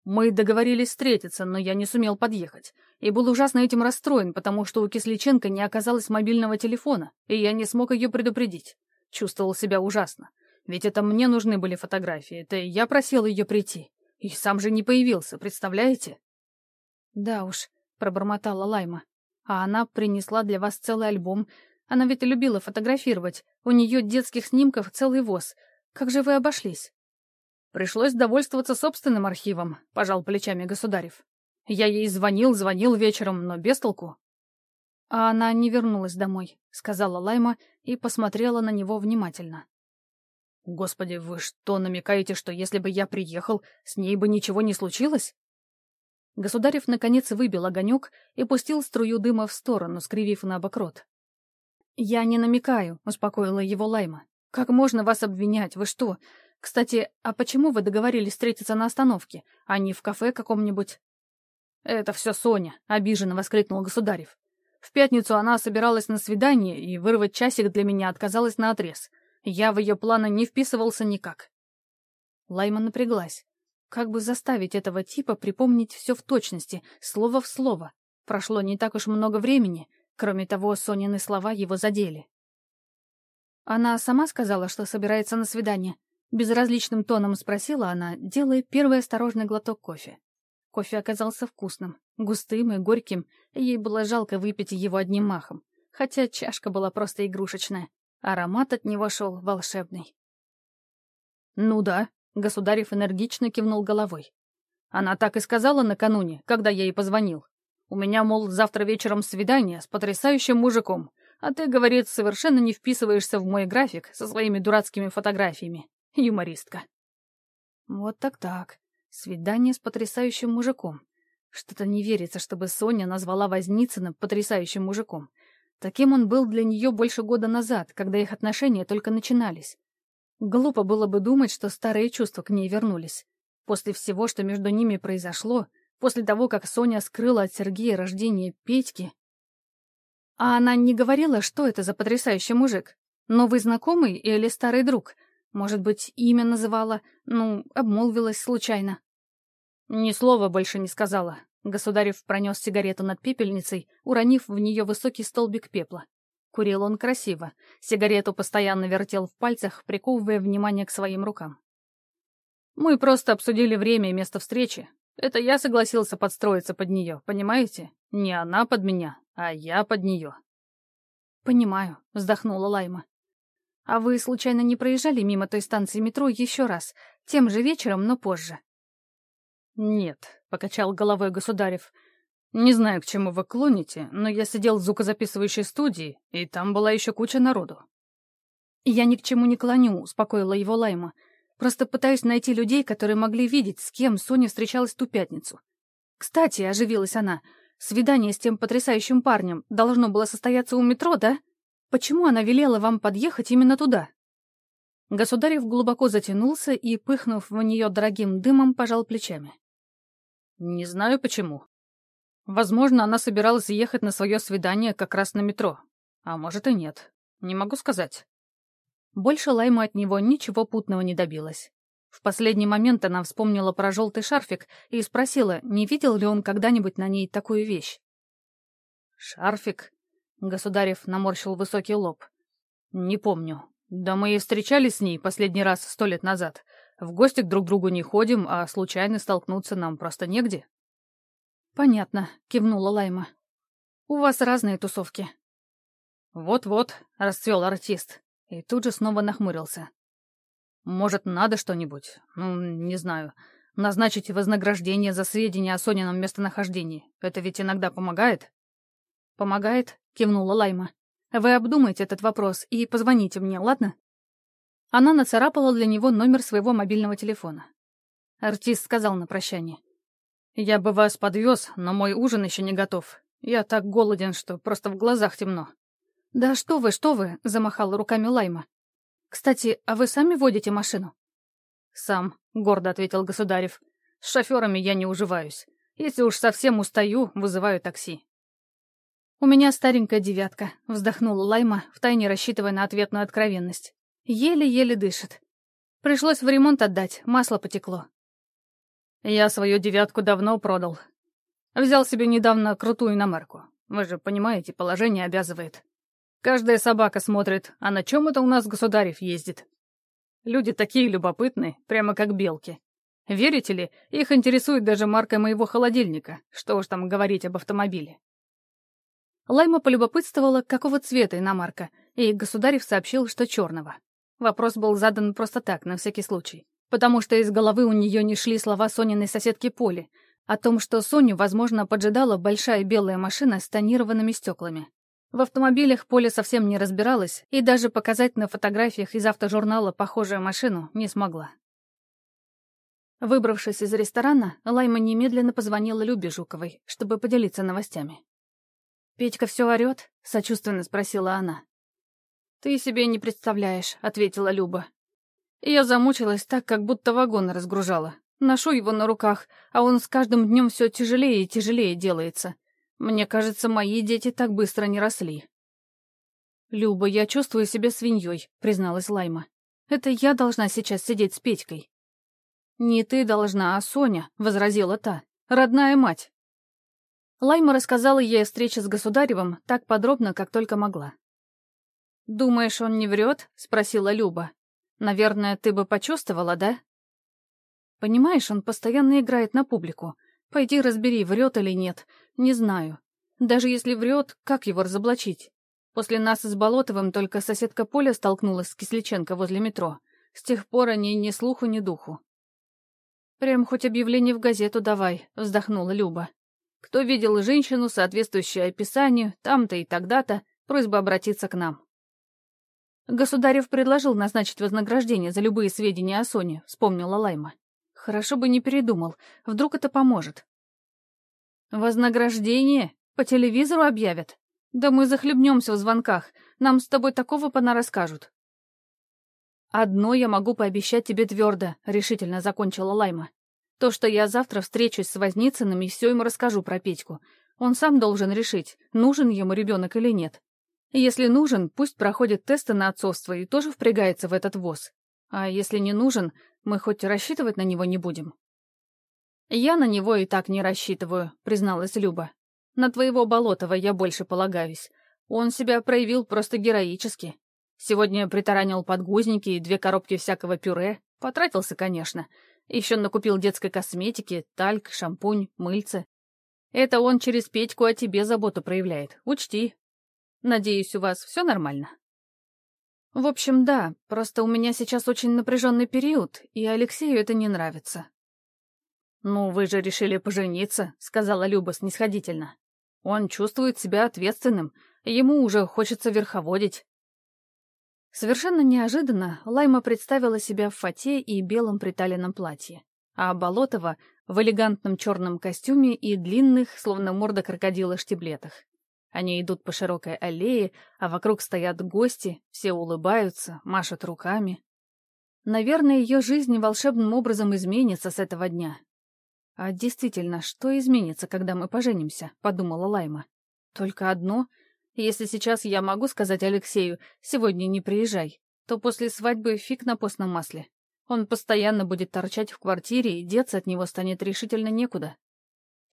Мы договорились встретиться, но я не сумел подъехать. И был ужасно этим расстроен, потому что у Кисличенко не оказалось мобильного телефона, и я не смог ее предупредить. Чувствовал себя ужасно. Ведь это мне нужны были фотографии, это я просил ее прийти. И сам же не появился, представляете? Да уж, пробормотала Лайма. А она принесла для вас целый альбом. Она ведь любила фотографировать. У нее детских снимков целый воз. Как же вы обошлись?» «Пришлось довольствоваться собственным архивом», — пожал плечами государев. «Я ей звонил, звонил вечером, но без толку». «А она не вернулась домой», — сказала Лайма и посмотрела на него внимательно. «Господи, вы что, намекаете, что если бы я приехал, с ней бы ничего не случилось?» Государев, наконец, выбил огонек и пустил струю дыма в сторону, скривив на бок рот. «Я не намекаю», — успокоила его Лайма. «Как можно вас обвинять? Вы что? Кстати, а почему вы договорились встретиться на остановке, а не в кафе каком-нибудь? Это все Соня, обиженно воскликнул Государев. В пятницу она собиралась на свидание и вырвать часик для меня отказалась на отрез. Я в ее планы не вписывался никак. Лайма напряглась. Как бы заставить этого типа припомнить все в точности, слово в слово? Прошло не так уж много времени. Кроме того, Сонины слова его задели. Она сама сказала, что собирается на свидание. Безразличным тоном спросила она, делая первый осторожный глоток кофе. Кофе оказался вкусным, густым и горьким, ей было жалко выпить его одним махом, хотя чашка была просто игрушечная. Аромат от него шел волшебный. «Ну да», — Государев энергично кивнул головой. Она так и сказала накануне, когда я ей позвонил. У меня, мол, завтра вечером свидание с потрясающим мужиком, а ты, говорит, совершенно не вписываешься в мой график со своими дурацкими фотографиями. Юмористка. Вот так-так. Свидание с потрясающим мужиком. Что-то не верится, чтобы Соня назвала Возницына потрясающим мужиком. Таким он был для нее больше года назад, когда их отношения только начинались. Глупо было бы думать, что старые чувства к ней вернулись. После всего, что между ними произошло, После того, как Соня скрыла от Сергея рождение Петьки... А она не говорила, что это за потрясающий мужик? Новый знакомый или старый друг? Может быть, имя называла? Ну, обмолвилась случайно. Ни слова больше не сказала. Государев пронес сигарету над пепельницей, уронив в нее высокий столбик пепла. Курил он красиво. Сигарету постоянно вертел в пальцах, приковывая внимание к своим рукам. Мы просто обсудили время и место встречи. Это я согласился подстроиться под нее, понимаете? Не она под меня, а я под нее. Понимаю, вздохнула Лайма. А вы, случайно, не проезжали мимо той станции метро еще раз, тем же вечером, но позже? Нет, покачал головой государев. Не знаю, к чему вы клоните, но я сидел в звукозаписывающей студии, и там была еще куча народу. Я ни к чему не клоню, успокоила его Лайма. Просто пытаюсь найти людей, которые могли видеть, с кем Соня встречалась ту пятницу. Кстати, оживилась она, свидание с тем потрясающим парнем должно было состояться у метро, да? Почему она велела вам подъехать именно туда? Государев глубоко затянулся и, пыхнув в нее дорогим дымом, пожал плечами. «Не знаю почему. Возможно, она собиралась ехать на свое свидание как раз на метро. А может и нет. Не могу сказать. Больше Лайма от него ничего путного не добилась. В последний момент она вспомнила про желтый шарфик и спросила, не видел ли он когда-нибудь на ней такую вещь. «Шарфик?» — Государев наморщил высокий лоб. «Не помню. Да мы и встречались с ней последний раз сто лет назад. В гости к друг другу не ходим, а случайно столкнуться нам просто негде». «Понятно», — кивнула Лайма. «У вас разные тусовки». «Вот-вот», — расцвел артист. И тут же снова нахмурился. «Может, надо что-нибудь? Ну, не знаю. Назначить вознаграждение за сведения о Сонином местонахождении. Это ведь иногда помогает?» «Помогает?» — кивнула Лайма. «Вы обдумайте этот вопрос и позвоните мне, ладно?» Она нацарапала для него номер своего мобильного телефона. Артист сказал на прощание. «Я бы вас подвез, но мой ужин еще не готов. Я так голоден, что просто в глазах темно. «Да что вы, что вы!» — замахала руками Лайма. «Кстати, а вы сами водите машину?» «Сам», — гордо ответил Государев. «С шоферами я не уживаюсь. Если уж совсем устаю, вызываю такси». «У меня старенькая девятка», — вздохнула Лайма, втайне рассчитывая на ответную откровенность. «Еле-еле дышит. Пришлось в ремонт отдать, масло потекло». «Я свою девятку давно продал. Взял себе недавно крутую иномарку. Вы же понимаете, положение обязывает. Каждая собака смотрит, а на чем это у нас государев ездит? Люди такие любопытные, прямо как белки. Верите ли, их интересует даже марка моего холодильника, что уж там говорить об автомобиле. Лайма полюбопытствовала, какого цвета иномарка, и государев сообщил, что черного. Вопрос был задан просто так, на всякий случай, потому что из головы у нее не шли слова Сониной соседки Поли о том, что Соню, возможно, поджидала большая белая машина с тонированными стеклами. В автомобилях Поля совсем не разбиралась и даже показать на фотографиях из автожурнала похожую машину не смогла. Выбравшись из ресторана, Лайма немедленно позвонила Любе Жуковой, чтобы поделиться новостями. «Петька все орёт?» — сочувственно спросила она. «Ты себе не представляешь», — ответила Люба. Я замучилась так, как будто вагон разгружала. Ношу его на руках, а он с каждым днем все тяжелее и тяжелее делается. Мне кажется, мои дети так быстро не росли. «Люба, я чувствую себя свиньей», — призналась Лайма. «Это я должна сейчас сидеть с Петькой». «Не ты должна, а Соня», — возразила та. «Родная мать». Лайма рассказала ей о встрече с Государевым так подробно, как только могла. «Думаешь, он не врет?» — спросила Люба. «Наверное, ты бы почувствовала, да?» «Понимаешь, он постоянно играет на публику. Пойди разбери, врет или нет. Не знаю. Даже если врет, как его разоблачить? После нас с Болотовым только соседка Поля столкнулась с Кисличенко возле метро. С тех пор о ней ни слуху, ни духу. «Прям хоть объявление в газету давай», — вздохнула Люба. «Кто видел женщину, соответствующую описанию, там-то и тогда-то, просьба обратиться к нам». «Государев предложил назначить вознаграждение за любые сведения о Соне», — вспомнила Лайма. «Хорошо бы не передумал. Вдруг это поможет». «Вознаграждение? По телевизору объявят?» Да мы захлебнемся в звонках. Нам с тобой такого пона расскажут. «Одно я могу пообещать тебе твердо», — решительно закончила Лайма. «То, что я завтра встречусь с Возницыным и все ему расскажу про Петьку. Он сам должен решить, нужен ему ребенок или нет. Если нужен, пусть проходит тесты на отцовство и тоже впрягается в этот воз. А если не нужен, мы хоть рассчитывать на него не будем». «Я на него и так не рассчитываю», — призналась Люба. На твоего Болотова я больше полагаюсь. Он себя проявил просто героически. Сегодня притаранил подгузники и две коробки всякого пюре. Потратился, конечно. Еще накупил детской косметики, тальк, шампунь, мыльце. Это он через Петьку о тебе заботу проявляет. Учти. Надеюсь, у вас все нормально? В общем, да, просто у меня сейчас очень напряженный период, и Алексею это не нравится. «Ну, вы же решили пожениться», — сказала Люба снисходительно. Он чувствует себя ответственным, ему уже хочется верховодить. Совершенно неожиданно Лайма представила себя в фате и белом приталенном платье, а Болотова в элегантном черном костюме и длинных, словно морда крокодила, штиблетах. Они идут по широкой аллее, а вокруг стоят гости, все улыбаются, машут руками. Наверное, ее жизнь волшебным образом изменится с этого дня, «А действительно, что изменится, когда мы поженимся?» — подумала Лайма. «Только одно. Если сейчас я могу сказать Алексею, сегодня не приезжай, то после свадьбы фиг на постном масле. Он постоянно будет торчать в квартире, и деться от него станет решительно некуда.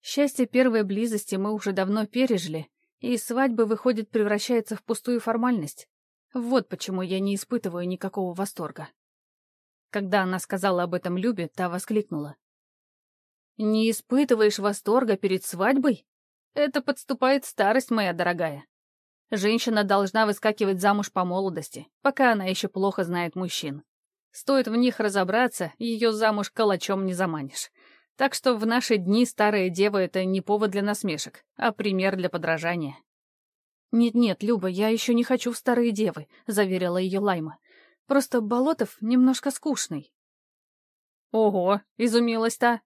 Счастье первой близости мы уже давно пережили, и свадьба, выходит, превращается в пустую формальность. Вот почему я не испытываю никакого восторга». Когда она сказала об этом Любе, та воскликнула. Не испытываешь восторга перед свадьбой? Это подступает старость, моя дорогая. Женщина должна выскакивать замуж по молодости, пока она еще плохо знает мужчин. Стоит в них разобраться, ее замуж калачом не заманишь. Так что в наши дни старая дева — это не повод для насмешек, а пример для подражания. «Нет-нет, Люба, я еще не хочу в старые девы», — заверила ее Лайма. «Просто Болотов немножко скучный». «Ого!» — изумилась та.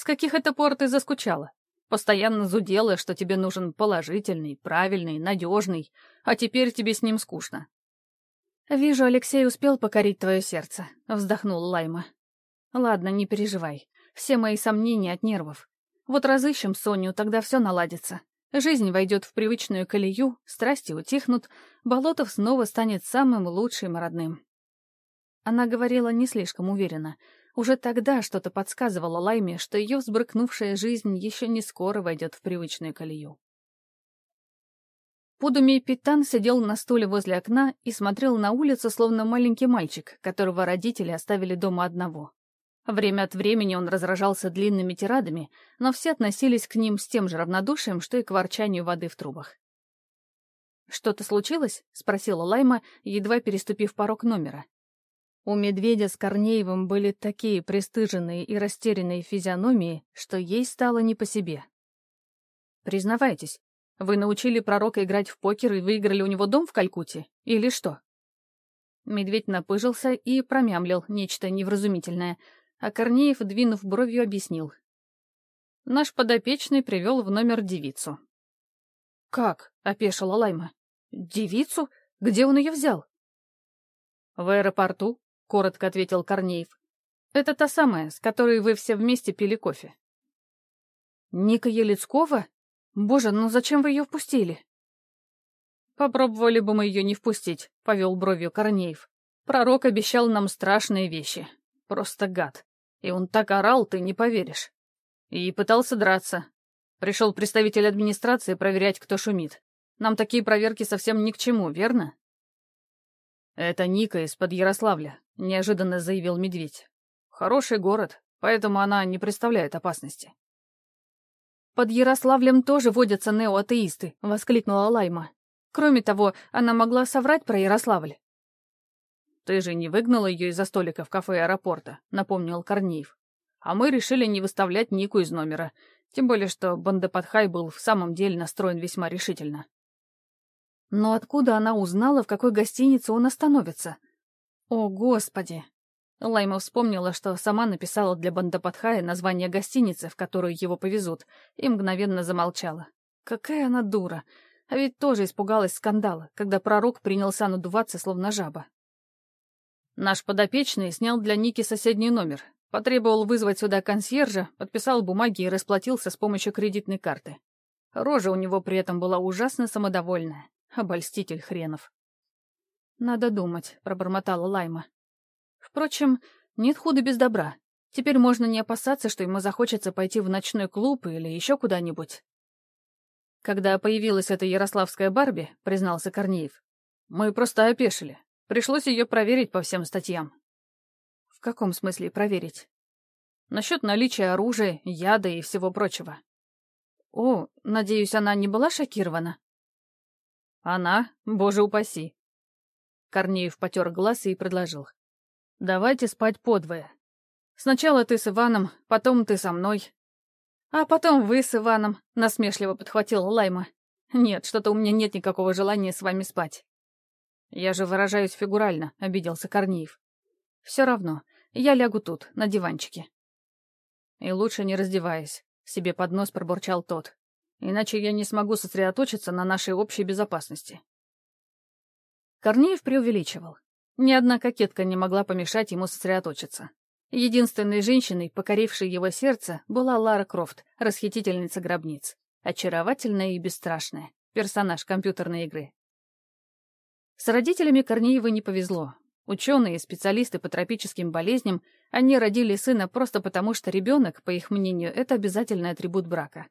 С каких это пор ты заскучала? Постоянно зудела, что тебе нужен положительный, правильный, надежный, а теперь тебе с ним скучно. «Вижу, Алексей успел покорить твое сердце», — вздохнул Лайма. «Ладно, не переживай. Все мои сомнения от нервов. Вот разыщем Соню, тогда все наладится. Жизнь войдет в привычную колею, страсти утихнут, Болотов снова станет самым лучшим и родным». Она говорила не слишком уверенно, уже тогда что-то подсказывало Лайме, что ее взбрыкнувшая жизнь еще не скоро войдет в привычную колею. Пудуми Питан сидел на стуле возле окна и смотрел на улицу, словно маленький мальчик, которого родители оставили дома одного. Время от времени он разражался длинными тирадами, но все относились к ним с тем же равнодушием, что и к ворчанию воды в трубах. «Что-то случилось?» — спросила Лайма, едва переступив порог номера. У медведя с Корнеевым были такие пристыженные и растерянные физиономии, что ей стало не по себе. «Признавайтесь, вы научили пророка играть в покер и выиграли у него дом в Калькутте? Или что?» Медведь напыжился и промямлил нечто невразумительное, а Корнеев, двинув бровью, объяснил. Наш подопечный привел в номер девицу. «Как?» — опешила Лайма. «Девицу? Где он ее взял?» «В аэропорту. коротко ответил Корнеев. «Это та самая, с которой вы все вместе пили кофе». «Ника Елецкова? Боже, ну зачем вы ее впустили?» «Попробовали бы мы ее не впустить», — повел бровью Корнеев. «Пророк обещал нам страшные вещи. Просто гад. И он так орал, ты не поверишь. И пытался драться. Пришел представитель администрации проверять, кто шумит. Нам такие проверки совсем ни к чему, верно?» «Это Ника из-под Ярославля», — неожиданно заявил Медведь. «Хороший город, поэтому она не представляет опасности». «Под Ярославлем тоже водятся неоатеисты», — воскликнула Лайма. «Кроме того, она могла соврать про Ярославль». «Ты же не выгнала ее из-за столика в кафе аэропорта», — напомнил Корнеев. «А мы решили не выставлять Нику из номера, тем более что Бандападхай был в самом деле настроен весьма решительно». Но откуда она узнала, в какой гостинице он остановится? О, Господи! Лайма вспомнила, что сама написала для Бандападхая название гостиницы, в которую его повезут, и мгновенно замолчала. Какая она дура! А ведь тоже испугалась скандала, когда пророк принялся надуваться, словно жаба. Наш подопечный снял для Ники соседний номер, потребовал вызвать сюда консьержа, подписал бумаги и расплатился с помощью кредитной карты. Рожа у него при этом была ужасно самодовольная. Обольститель хренов. «Надо думать», — пробормотала Лайма. «Впрочем, нет худа без добра. Теперь можно не опасаться, что ему захочется пойти в ночной клуб или еще куда-нибудь». «Когда появилась эта ярославская Барби», — признался Корнеев, — «мы просто опешили. Пришлось ее проверить по всем статьям». «В каком смысле проверить?» «Насчет наличия оружия, яда и всего прочего». «О, надеюсь, она не была шокирована?» Она? Боже упаси. Корнеев потер глаз и предложил. Давайте спать подвое. Сначала ты с Иваном, потом ты со мной. А потом вы с Иваном, насмешливо подхватил Лайма. Нет, что-то у меня нет никакого желания с вами спать. Я же выражаюсь фигурально, обиделся Корнеев. Все равно, я лягу тут, на диванчике. И лучше не раздеваясь, себе под нос пробурчал тот. Иначе я не смогу сосредоточиться на нашей общей безопасности. Корнеев преувеличивал. Ни одна кокетка не могла помешать ему сосредоточиться. Единственной женщиной, покорившей его сердце, была Лара Крофт, расхитительница гробниц. Очаровательная и бесстрашная. Персонаж компьютерной игры. С родителями Корнеева не повезло. Ученые и специалисты по тропическим болезням, они родили сына просто потому, что ребенок, по их мнению, это обязательный атрибут брака.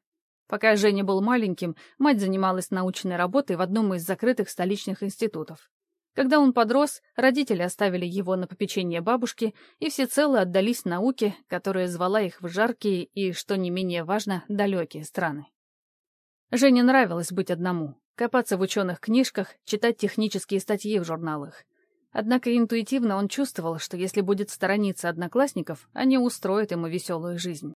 Пока Женя был маленьким, мать занималась научной работой в одном из закрытых столичных институтов. Когда он подрос, родители оставили его на попечение бабушки и всецело отдались науке, которая звала их в жаркие и, что не менее важно, далекие страны. Жене нравилось быть одному, копаться в ученых книжках, читать технические статьи в журналах. Однако интуитивно он чувствовал, что если будет сторониться одноклассников, они устроят ему веселую жизнь.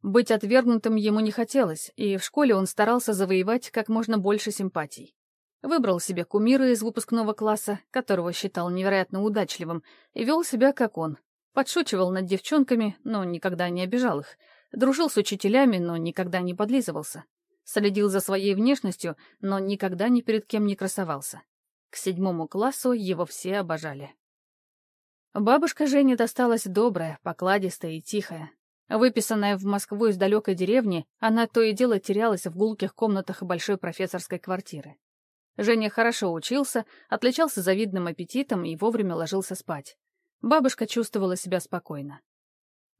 Быть отвергнутым ему не хотелось, и в школе он старался завоевать как можно больше симпатий. Выбрал себе кумира из выпускного класса, которого считал невероятно удачливым, и вел себя как он. Подшучивал над девчонками, но никогда не обижал их. Дружил с учителями, но никогда не подлизывался. Следил за своей внешностью, но никогда ни перед кем не красовался. К седьмому классу его все обожали. Бабушка Жене досталась добрая, покладистая и тихая. Выписанная в Москву из далекой деревни, она то и дело терялась в гулких комнатах большой профессорской квартиры. Женя хорошо учился, отличался завидным аппетитом и вовремя ложился спать. Бабушка чувствовала себя спокойно.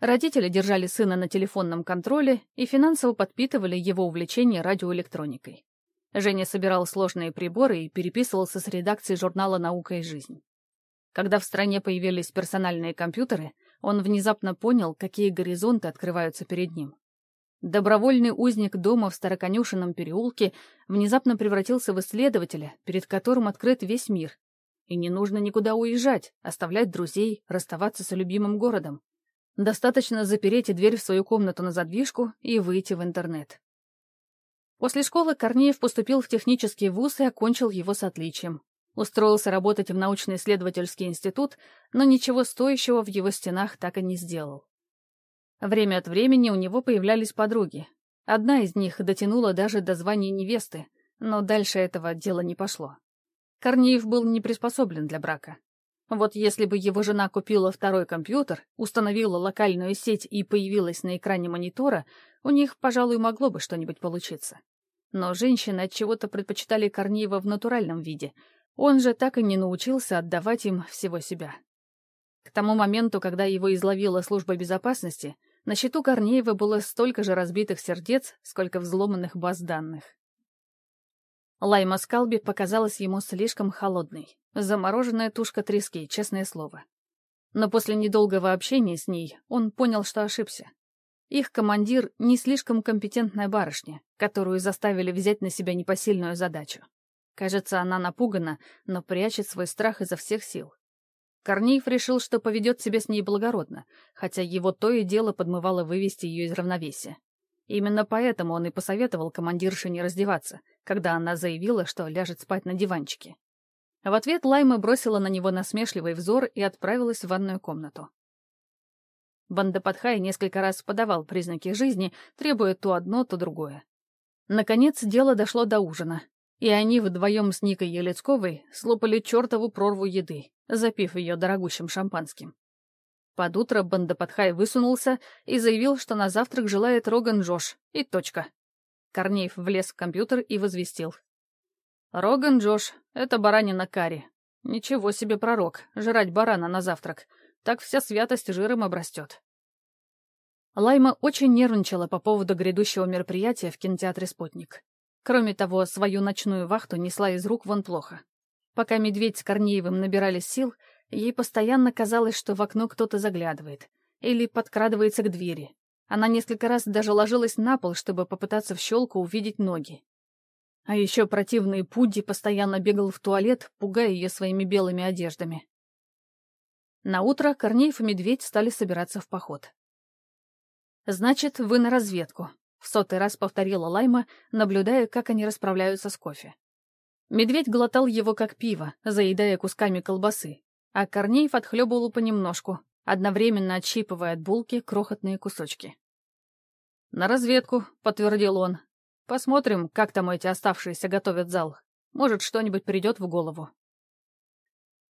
Родители держали сына на телефонном контроле и финансово подпитывали его увлечение радиоэлектроникой. Женя собирал сложные приборы и переписывался с редакцией журнала «Наука и жизнь». Когда в стране появились персональные компьютеры, он внезапно понял, какие горизонты открываются перед ним. Добровольный узник дома в Староконюшенном переулке внезапно превратился в исследователя, перед которым открыт весь мир. И не нужно никуда уезжать, оставлять друзей, расставаться с любимым городом. Достаточно запереть дверь в свою комнату на задвижку и выйти в интернет. После школы Корнеев поступил в технический вуз и окончил его с отличием. Устроился работать в научно-исследовательский институт, но ничего стоящего в его стенах так и не сделал. Время от времени у него появлялись подруги. Одна из них дотянула даже до звания невесты, но дальше этого дела не пошло. Корнеев был не приспособлен для брака. Вот если бы его жена купила второй компьютер, установила локальную сеть и появилась на экране монитора, у них, пожалуй, могло бы что-нибудь получиться. Но женщины от чего-то предпочитали Корнеева в натуральном виде. Он же так и не научился отдавать им всего себя. К тому моменту, когда его изловила служба безопасности, на счету Корнеева было столько же разбитых сердец, сколько взломанных баз данных. Лайма Скалби показалась ему слишком холодной. Замороженная тушка трески, честное слово. Но после недолгого общения с ней он понял, что ошибся. Их командир — не слишком компетентная барышня, которую заставили взять на себя непосильную задачу. Кажется, она напугана, но прячет свой страх изо всех сил. Корнеев решил, что поведет себя с ней благородно, хотя его то и дело подмывало вывести ее из равновесия. Именно поэтому он и посоветовал командирше не раздеваться, когда она заявила, что ляжет спать на диванчике. В ответ Лайма бросила на него насмешливый взор и отправилась в ванную комнату. Бандападхай несколько раз подавал признаки жизни, требуя то одно, то другое. Наконец, дело дошло до ужина, и они вдвоем с Никой Елецковой слопали чертову прорву еды, запив ее дорогущим шампанским. Под утро Бандападхай высунулся и заявил, что на завтрак желает Роган Джош, и точка. Корнеев влез в компьютер и возвестил. «Роган Джош — это баранина карри. Ничего себе пророк, жрать барана на завтрак так вся святость жиром обрастет. Лайма очень нервничала по поводу грядущего мероприятия в кинотеатре «Спутник». Кроме того, свою ночную вахту несла из рук вон плохо. Пока Медведь с Корнеевым набирались сил, ей постоянно казалось, что в окно кто-то заглядывает или подкрадывается к двери. Она несколько раз даже ложилась на пол, чтобы попытаться в щелку увидеть ноги. А еще противный Пудди постоянно бегал в туалет, пугая ее своими белыми одеждами. На утро Корнеев и Медведь стали собираться в поход. «Значит, вы на разведку», — в сотый раз повторила Лайма, наблюдая, как они расправляются с кофе. Медведь глотал его как пиво, заедая кусками колбасы, а Корнеев отхлебывал понемножку, одновременно отщипывая от булки крохотные кусочки. «На разведку», — подтвердил он. «Посмотрим, как там эти оставшиеся готовят зал. Может, что-нибудь придет в голову».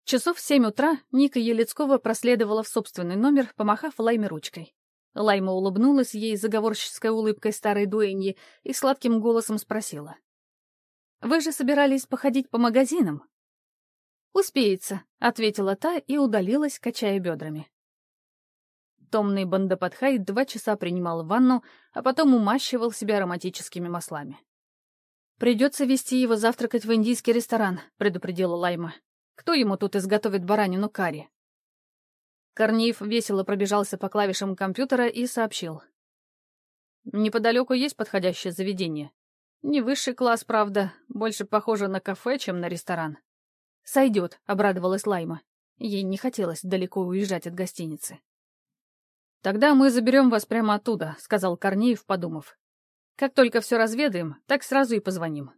Часов в семь утра Ника Елецкова проследовала в собственный номер, помахав Лайме ручкой. Лайма улыбнулась ей заговорческой улыбкой старой дуэньи и сладким голосом спросила. «Вы же собирались походить по магазинам?» «Успеется», — ответила та и удалилась, качая бедрами. Томный Бандападхай два часа принимал ванну, а потом умащивал себя ароматическими маслами. «Придется вести его завтракать в индийский ресторан», — предупредила Лайма. Кто ему тут изготовит баранину карри? Корнеев весело пробежался по клавишам компьютера и сообщил. Неподалеку есть подходящее заведение. Не высший класс, правда, больше похоже на кафе, чем на ресторан. «Сойдет», — обрадовалась Лайма. Ей не хотелось далеко уезжать от гостиницы. «Тогда мы заберем вас прямо оттуда», — сказал Корнеев, подумав. «Как только все разведаем, так сразу и позвоним».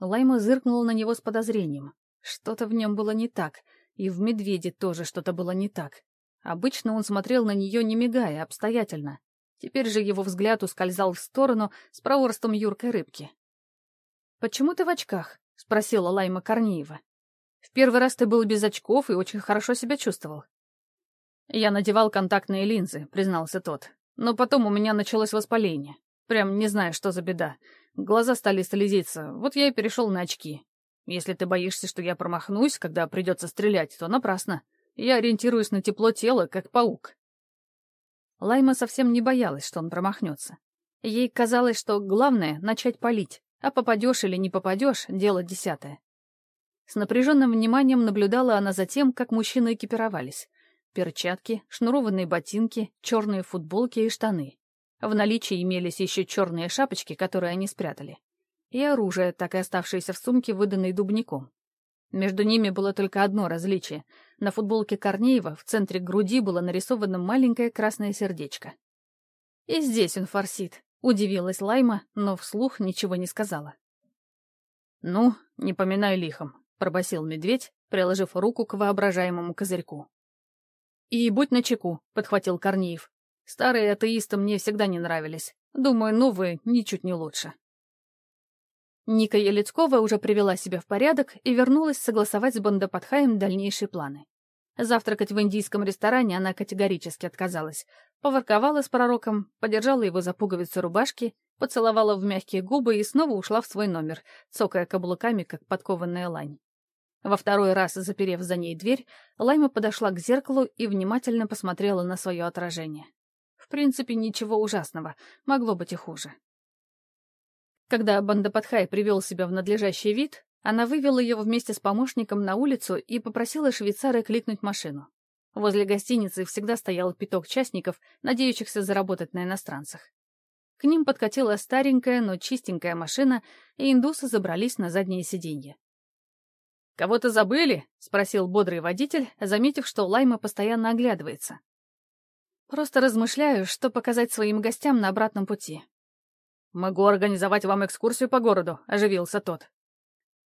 Лайма зыркнула на него с подозрением. Что-то в нем было не так, и в медведе тоже что-то было не так. Обычно он смотрел на нее, не мигая, обстоятельно. Теперь же его взгляд ускользал в сторону с проворством юркой рыбки. «Почему ты в очках?» — спросила Лайма Корнеева. «В первый раз ты был без очков и очень хорошо себя чувствовал». «Я надевал контактные линзы», — признался тот. «Но потом у меня началось воспаление. Прям не знаю, что за беда. Глаза стали слезиться, вот я и перешел на очки. Если ты боишься, что я промахнусь, когда придется стрелять, то напрасно. Я ориентируюсь на тепло тела, как паук. Лайма совсем не боялась, что он промахнется. Ей казалось, что главное — начать палить, а попадешь или не попадешь — дело десятое. С напряженным вниманием наблюдала она за тем, как мужчины экипировались. Перчатки, шнурованные ботинки, черные футболки и штаны. В наличии имелись еще черные шапочки, которые они спрятали и оружие, так и оставшееся в сумке, выданное дубником. Между ними было только одно различие. На футболке Корнеева в центре груди было нарисовано маленькое красное сердечко. «И здесь он форсит», — удивилась Лайма, но вслух ничего не сказала. «Ну, не поминай лихом», — пробасил медведь, приложив руку к воображаемому козырьку. «И будь начеку», — подхватил Корнеев. «Старые атеисты мне всегда не нравились. Думаю, новые ничуть не лучше». Ника Елецкова уже привела себя в порядок и вернулась согласовать с Бандападхаем дальнейшие планы. Завтракать в индийском ресторане она категорически отказалась. Поворковала с пророком, подержала его за пуговицу рубашки, поцеловала в мягкие губы и снова ушла в свой номер, цокая каблуками, как подкованная лань. Во второй раз, заперев за ней дверь, Лайма подошла к зеркалу и внимательно посмотрела на свое отражение. В принципе, ничего ужасного, могло быть и хуже. Когда Бандападхай привел себя в надлежащий вид, она вывела его вместе с помощником на улицу и попросила швейцара кликнуть машину. Возле гостиницы всегда стоял пяток частников, надеющихся заработать на иностранцах. К ним подкатила старенькая, но чистенькая машина, и индусы забрались на заднее сиденье. «Кого-то забыли?» — спросил бодрый водитель, заметив, что Лайма постоянно оглядывается. «Просто размышляю, что показать своим гостям на обратном пути». «Могу организовать вам экскурсию по городу», — оживился тот.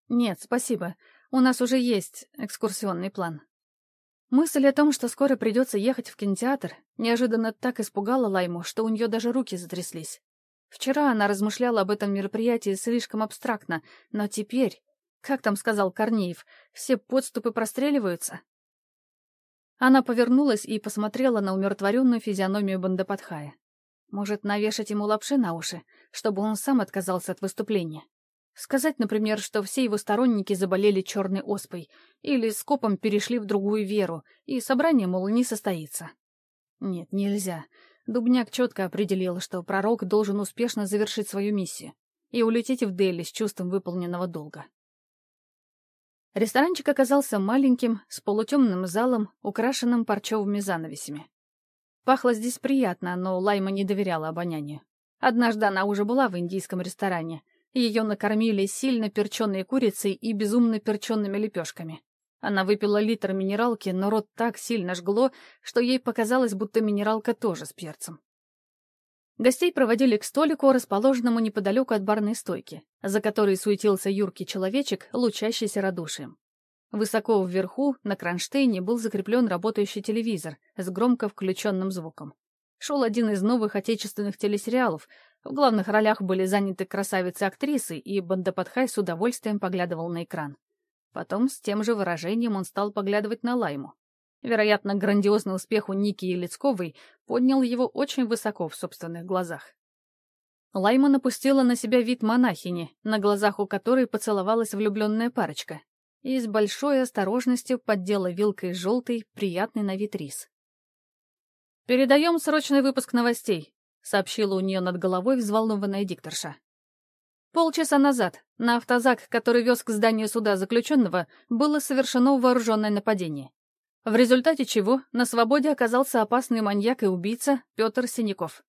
«Нет, спасибо. У нас уже есть экскурсионный план». Мысль о том, что скоро придется ехать в кинотеатр, неожиданно так испугала Лайму, что у нее даже руки затряслись. Вчера она размышляла об этом мероприятии слишком абстрактно, но теперь как там сказал Корнеев, все подступы простреливаются? Она повернулась и посмотрела на умиротворенную физиономию Бандападхая. Может, навешать ему лапши на уши, чтобы он сам отказался от выступления? Сказать, например, что все его сторонники заболели черной оспой или скопом перешли в другую веру, и собрание, мол, не состоится. Нет, нельзя. Дубняк четко определил, что пророк должен успешно завершить свою миссию и улететь в Дели с чувством выполненного долга. Ресторанчик оказался маленьким, с полутемным залом, украшенным парчевыми занавесями. Пахло здесь приятно, но Лайма не доверяла обонянию. Однажды она уже была в индийском ресторане. Ее накормили сильно перченой курицей и безумно перченными лепешками. Она выпила литр минералки, но рот так сильно жгло, что ей показалось, будто минералка тоже с перцем. Гостей проводили к столику, расположенному неподалеку от барной стойки, за которой суетился юркий человечек, лучащийся радушием. Высоко вверху, на кронштейне, был закреплен работающий телевизор с громко включенным звуком. Шел один из новых отечественных телесериалов. В главных ролях были заняты красавицы-актрисы, и Бандападхай с удовольствием поглядывал на экран. Потом с тем же выражением он стал поглядывать на Лайму. Вероятно, грандиозный успех у Ники Елецковой поднял его очень высоко в собственных глазах. Лайма напустила на себя вид монахини, на глазах у которой поцеловалась влюбленная парочка, и с большой осторожностью поддела вилкой желтый, приятный на вид рис. «Передаем срочный выпуск новостей», — сообщила у нее над головой взволнованная дикторша. Полчаса назад на автозак, который вез к зданию суда заключенного, было совершено вооруженное нападение в результате чего на свободе оказался опасный маньяк и убийца Петр Синяков.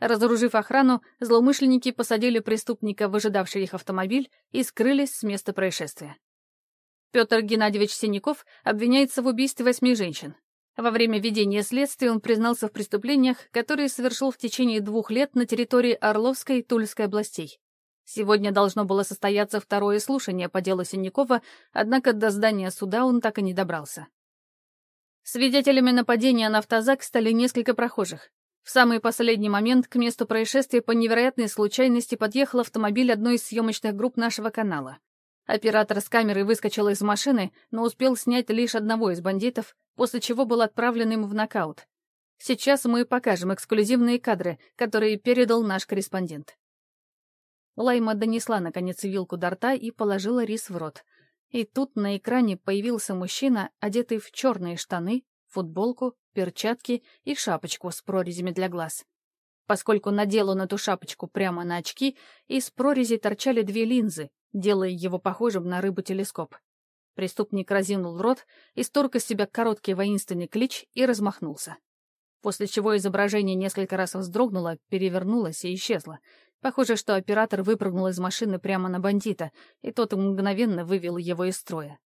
Разоружив охрану, злоумышленники посадили преступника в ожидавший их автомобиль и скрылись с места происшествия. Петр Геннадьевич Синяков обвиняется в убийстве восьми женщин. Во время ведения следствия он признался в преступлениях, которые совершил в течение двух лет на территории Орловской и Тульской областей. Сегодня должно было состояться второе слушание по делу Синякова, однако до здания суда он так и не добрался. Свидетелями нападения на автозак стали несколько прохожих. В самый последний момент к месту происшествия по невероятной случайности подъехал автомобиль одной из съемочных групп нашего канала. Оператор с камерой выскочил из машины, но успел снять лишь одного из бандитов, после чего был отправлен им в нокаут. Сейчас мы покажем эксклюзивные кадры, которые передал наш корреспондент. Лайма донесла, наконец, вилку до рта и положила рис в рот — и тут на экране появился мужчина, одетый в черные штаны, футболку, перчатки и шапочку с прорезями для глаз. Поскольку надел он эту шапочку прямо на очки, из прорези торчали две линзы, делая его похожим на рыбу-телескоп. Преступник разинул рот, исторг из себя короткий воинственный клич и размахнулся. После чего изображение несколько раз вздрогнуло, перевернулось и исчезло, Похоже, что оператор выпрыгнул из машины прямо на бандита, и тот мгновенно вывел его из строя.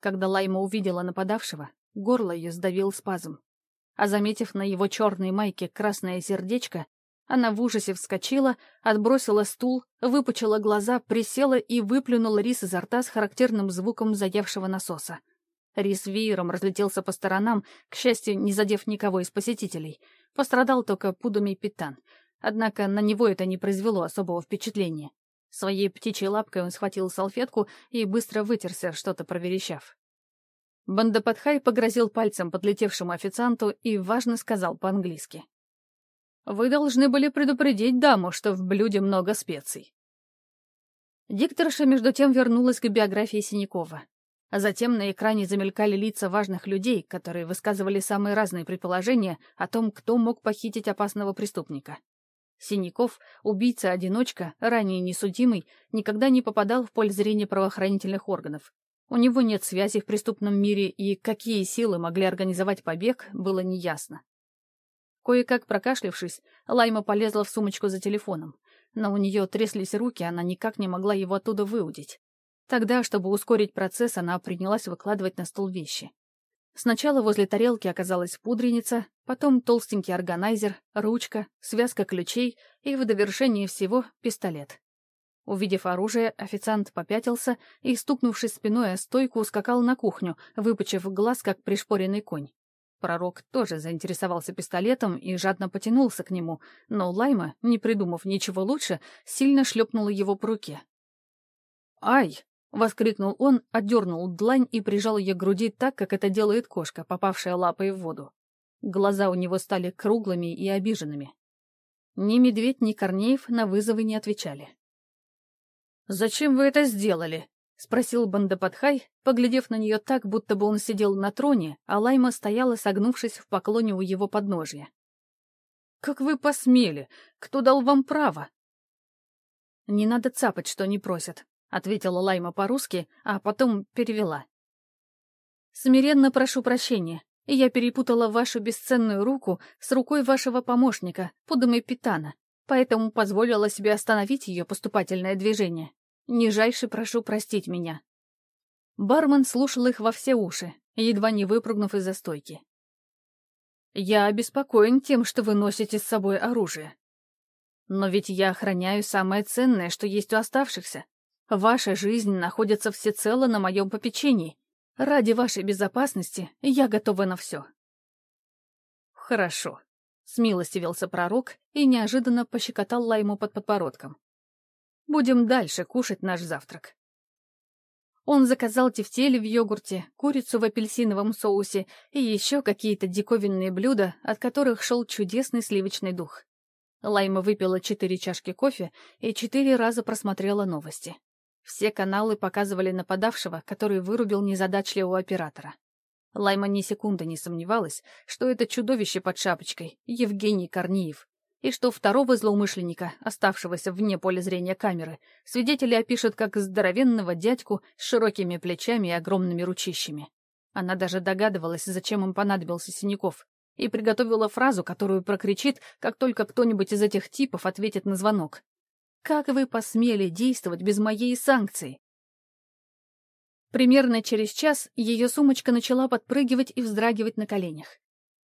Когда Лайма увидела нападавшего, горло ее сдавил спазм. А заметив на его черной майке красное сердечко, она в ужасе вскочила, отбросила стул, выпучила глаза, присела и выплюнула рис изо рта с характерным звуком заевшего насоса. Рис веером разлетелся по сторонам, к счастью, не задев никого из посетителей. Пострадал только Пудуми Питан — Однако на него это не произвело особого впечатления. Своей птичьей лапкой он схватил салфетку и быстро вытерся, что-то проверещав. Бандападхай погрозил пальцем подлетевшему официанту и важно сказал по-английски. «Вы должны были предупредить даму, что в блюде много специй». Дикторша, между тем, вернулась к биографии Синякова. А затем на экране замелькали лица важных людей, которые высказывали самые разные предположения о том, кто мог похитить опасного преступника. Синяков, убийца-одиночка, ранее несудимый, никогда не попадал в поле зрения правоохранительных органов. У него нет связи в преступном мире, и какие силы могли организовать побег, было неясно. Кое-как прокашлявшись, Лайма полезла в сумочку за телефоном, но у нее тряслись руки, она никак не могла его оттуда выудить. Тогда, чтобы ускорить процесс, она принялась выкладывать на стол вещи. Сначала возле тарелки оказалась пудреница, потом толстенький органайзер, ручка, связка ключей и в довершении всего пистолет. Увидев оружие, официант попятился и, стукнувшись спиной о стойку, ускакал на кухню, выпучив глаз, как пришпоренный конь. Пророк тоже заинтересовался пистолетом и жадно потянулся к нему, но Лайма, не придумав ничего лучше, сильно шлепнула его по руке. «Ай!» — воскликнул он, отдернул длань и прижал ее к груди так, как это делает кошка, попавшая лапой в воду. Глаза у него стали круглыми и обиженными. Ни Медведь, ни Корнеев на вызовы не отвечали. «Зачем вы это сделали?» — спросил Бандападхай, поглядев на нее так, будто бы он сидел на троне, а Лайма стояла, согнувшись в поклоне у его подножья. «Как вы посмели? Кто дал вам право?» «Не надо цапать, что не просят», — ответила Лайма по-русски, а потом перевела. «Смиренно прошу прощения. Я перепутала вашу бесценную руку с рукой вашего помощника, Пудамы Питана, поэтому позволила себе остановить ее поступательное движение. Нижайше прошу простить меня». Бармен слушал их во все уши, едва не выпрыгнув из-за стойки. «Я обеспокоен тем, что вы носите с собой оружие. Но ведь я охраняю самое ценное, что есть у оставшихся. Ваша жизнь находится всецело на моем попечении. Ради вашей безопасности я готова на все». «Хорошо», Смилостивился пророк и неожиданно пощекотал Лайму под подбородком. «Будем дальше кушать наш завтрак». Он заказал тефтели в йогурте, курицу в апельсиновом соусе и еще какие-то диковинные блюда, от которых шел чудесный сливочный дух. Лайма выпила четыре чашки кофе и четыре раза просмотрела новости. Все каналы показывали нападавшего, который вырубил незадачливого оператора. Лайма ни секунды не сомневалась, что это чудовище под шапочкой, Евгений Корнеев, и что второго злоумышленника, оставшегося вне поля зрения камеры, свидетели опишут как здоровенного дядьку с широкими плечами и огромными ручищами. Она даже догадывалась, зачем им понадобился Синяков, и приготовила фразу, которую прокричит, как только кто-нибудь из этих типов ответит на звонок. «Как вы посмели действовать без моей санкции? Примерно через час ее сумочка начала подпрыгивать и вздрагивать на коленях.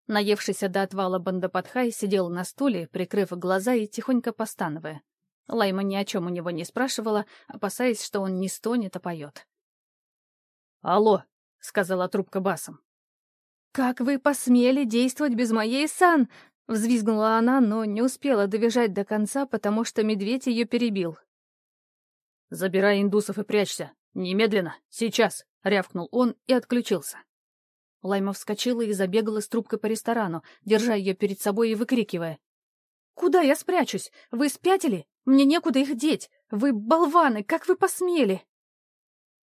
Наевшийся до отвала Бандападхай сидел на стуле, прикрыв глаза и тихонько постановая. Лайма ни о чем у него не спрашивала, опасаясь, что он не стонет, а поет. «Алло», — сказала трубка басом. «Как вы посмели действовать без моей сан?» — взвизгнула она, но не успела добежать до конца, потому что медведь ее перебил. «Забирай индусов и прячься. «Немедленно! Сейчас!» — рявкнул он и отключился. Лайма вскочила и забегала с трубкой по ресторану, держа ее перед собой и выкрикивая. «Куда я спрячусь? Вы спятили? Мне некуда их деть! Вы болваны! Как вы посмели?»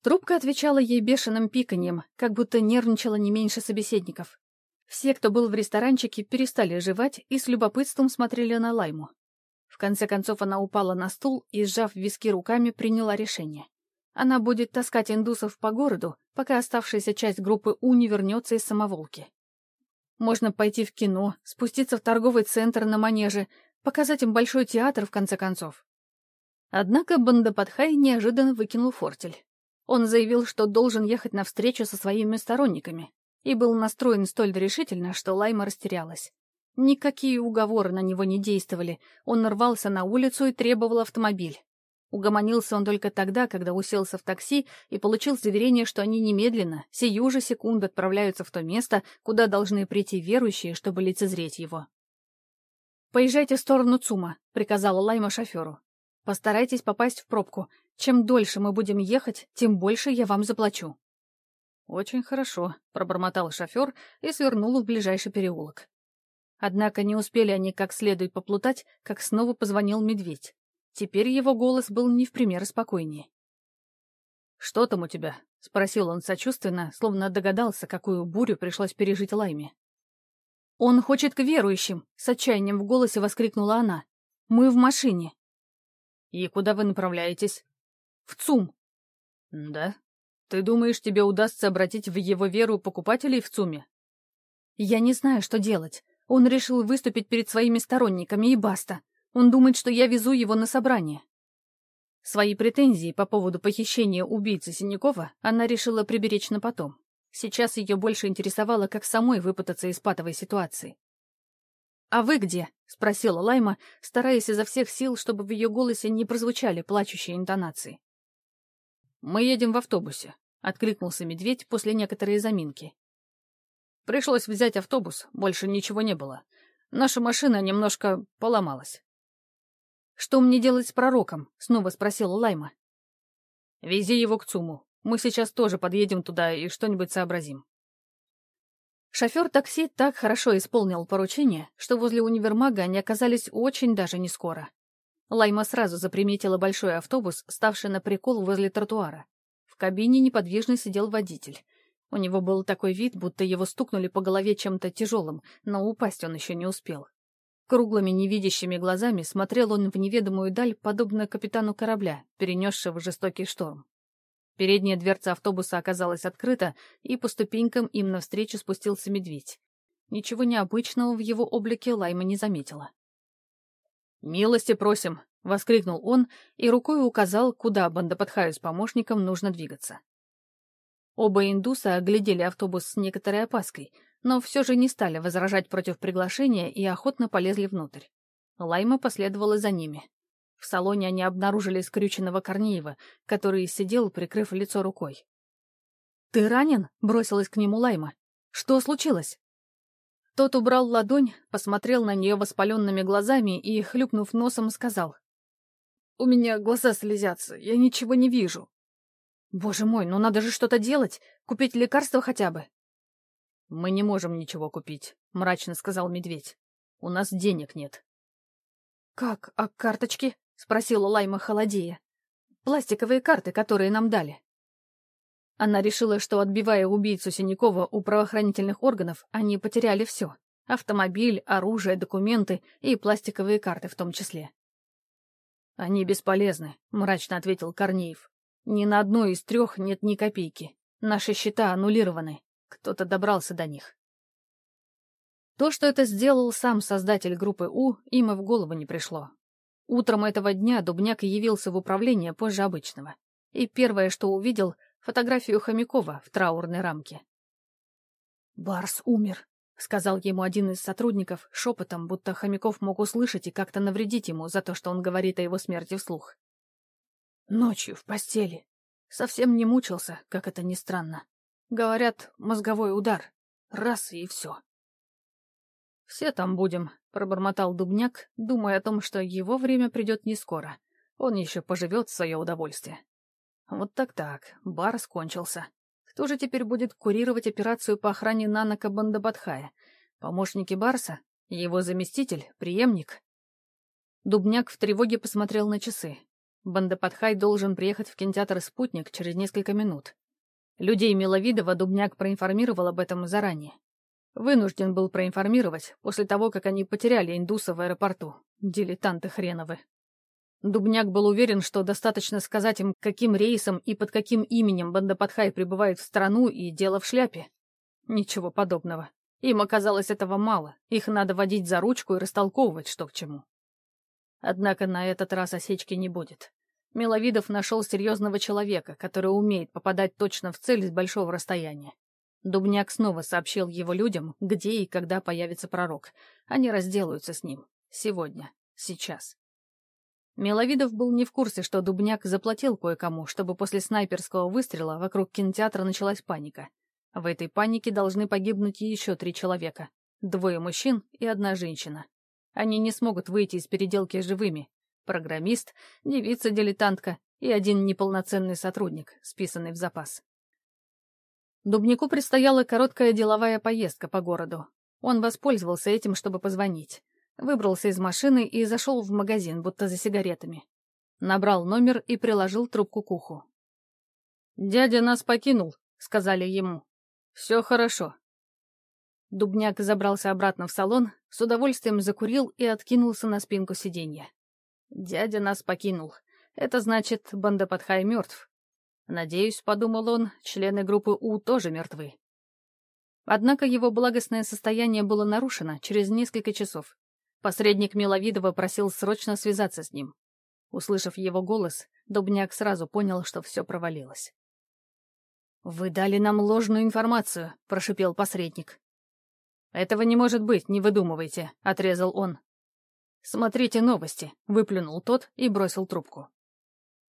Трубка отвечала ей бешеным пиканьем, как будто нервничала не меньше собеседников. Все, кто был в ресторанчике, перестали жевать и с любопытством смотрели на Лайму. В конце концов она упала на стул и, сжав виски руками, приняла решение. Она будет таскать индусов по городу, пока оставшаяся часть группы У не вернется из самоволки. Можно пойти в кино, спуститься в торговый центр на манеже, показать им большой театр, в конце концов. Однако Бандападхай неожиданно выкинул фортель. Он заявил, что должен ехать на встречу со своими сторонниками, и был настроен столь решительно, что Лайма растерялась. Никакие уговоры на него не действовали, он рвался на улицу и требовал автомобиль. Угомонился он только тогда, когда уселся в такси и получил заверение, что они немедленно, сию же секунду отправляются в то место, куда должны прийти верующие, чтобы лицезреть его. «Поезжайте в сторону ЦУМа», — приказала Лайма шоферу. Постарайтесь попасть в пробку. Чем дольше мы будем ехать, тем больше я вам заплачу». «Очень хорошо», — пробормотал шофер и свернул в ближайший переулок. Однако не успели они как следует поплутать, как снова позвонил медведь. Теперь его голос был не в пример спокойнее. «Что там у тебя?» — спросил он сочувственно, словно догадался, какую бурю пришлось пережить Лайме. «Он хочет к верующим!» — с отчаянием в голосе воскликнула она. «Мы в машине». «И куда вы направляетесь?» «В ЦУМ». «Да? Ты думаешь, тебе удастся обратить в его веру покупателей в ЦУМе?» «Я не знаю, что делать. Он решил выступить перед своими сторонниками, и баста. Он думает, что я везу его на собрание». Свои претензии по поводу похищения убийцы Синякова она решила приберечь на потом. Сейчас ее больше интересовало, как самой выпутаться из патовой ситуации. «А вы где?» — спросила Лайма, стараясь изо всех сил, чтобы в ее голосе не прозвучали плачущие интонации. «Мы едем в автобусе», — откликнулся медведь после некоторой заминки. «Пришлось взять автобус, больше ничего не было. Наша машина немножко поломалась». «Что мне делать с пророком?» — снова спросила Лайма. «Вези его к ЦУМу. Мы сейчас тоже подъедем туда и что-нибудь сообразим». Шофер такси так хорошо исполнил поручение, что возле универмага они оказались очень даже не скоро. Лайма сразу заприметила большой автобус, ставший на прикол возле тротуара. В кабине неподвижно сидел водитель. У него был такой вид, будто его стукнули по голове чем-то тяжелым, но упасть он еще не успел. Круглыми невидящими глазами смотрел он в неведомую даль, подобно капитану корабля, перенесшего жестокий шторм. Передняя дверца автобуса оказалась открыта, и по ступенькам им навстречу спустился медведь. Ничего необычного в его облике Лайма не заметила. «Милости просим!» — воскликнул он и рукой указал, куда Бандападхаю с помощником нужно двигаться. Оба индуса оглядели автобус с некоторой опаской, но все же не стали возражать против приглашения и охотно полезли внутрь. Лайма последовала за ними. В салоне они обнаружили скрюченного Корнеева, который сидел, прикрыв лицо рукой. «Ты ранен?» — бросилась к нему Лайма. «Что случилось?» Тот убрал ладонь, посмотрел на нее воспаленными глазами и, хлюпнув носом, сказал. «У меня глаза слезятся, я ничего не вижу». «Боже мой, ну надо же что-то делать, купить лекарство хотя бы». «Мы не можем ничего купить», — мрачно сказал медведь. «У нас денег нет». «Как? А карточки?» — спросила Лайма холодея. «Пластиковые карты, которые нам дали». Она решила, что, отбивая убийцу Синякова у правоохранительных органов, они потеряли все — автомобиль, оружие, документы и пластиковые карты в том числе. «Они бесполезны», — мрачно ответил Корнеев. «Ни на одной из трех нет ни копейки. Наши счета аннулированы. Кто-то добрался до них». То, что это сделал сам создатель группы У, им и в голову не пришло. Утром этого дня Дубняк явился в управление позже обычного. И первое, что увидел — фотографию Хомякова в траурной рамке. «Барс умер», — сказал ему один из сотрудников шепотом, будто Хомяков мог услышать и как-то навредить ему за то, что он говорит о его смерти вслух. Ночью в постели. Совсем не мучился, как это ни странно. Говорят, мозговой удар. Раз и все. «Все там будем», — пробормотал Дубняк, думая о том, что его время придет не скоро. Он еще поживет в свое удовольствие. Вот так-так, бар скончился. Кто же теперь будет курировать операцию по охране Нанака Бандабадхая? Помощники Барса? Его заместитель? Преемник? Дубняк в тревоге посмотрел на часы. Бандападхай должен приехать в кинотеатр «Спутник» через несколько минут. Людей Миловидова Дубняк проинформировал об этом заранее. Вынужден был проинформировать после того, как они потеряли индуса в аэропорту. Дилетанты хреновы. Дубняк был уверен, что достаточно сказать им, каким рейсом и под каким именем Бандападхай прибывает в страну, и дело в шляпе. Ничего подобного. Им оказалось этого мало, их надо водить за ручку и растолковывать, что к чему. Однако на этот раз осечки не будет. Миловидов нашел серьезного человека, который умеет попадать точно в цель с большого расстояния. Дубняк снова сообщил его людям, где и когда появится пророк. Они разделаются с ним. Сегодня. Сейчас. Миловидов был не в курсе, что Дубняк заплатил кое-кому, чтобы после снайперского выстрела вокруг кинотеатра началась паника. В этой панике должны погибнуть еще три человека. Двое мужчин и одна женщина. Они не смогут выйти из переделки живыми. программист, девица-дилетантка и один неполноценный сотрудник, списанный в запас. Дубнику предстояла короткая деловая поездка по городу. Он воспользовался этим, чтобы позвонить. Выбрался из машины и зашел в магазин, будто за сигаретами. Набрал номер и приложил трубку к уху. «Дядя нас покинул», — сказали ему. «Все хорошо». Дубняк забрался обратно в салон, с удовольствием закурил и откинулся на спинку сиденья. «Дядя нас покинул. Это значит, Бандападхай мертв. Надеюсь, — подумал он, — члены группы У тоже мертвы. Однако его благостное состояние было нарушено через несколько часов. Посредник Миловидова просил срочно связаться с ним. Услышав его голос, Дубняк сразу понял, что все провалилось. «Вы дали нам ложную информацию», — прошипел посредник. «Этого не может быть, не выдумывайте», — отрезал он. «Смотрите новости», — выплюнул тот и бросил трубку.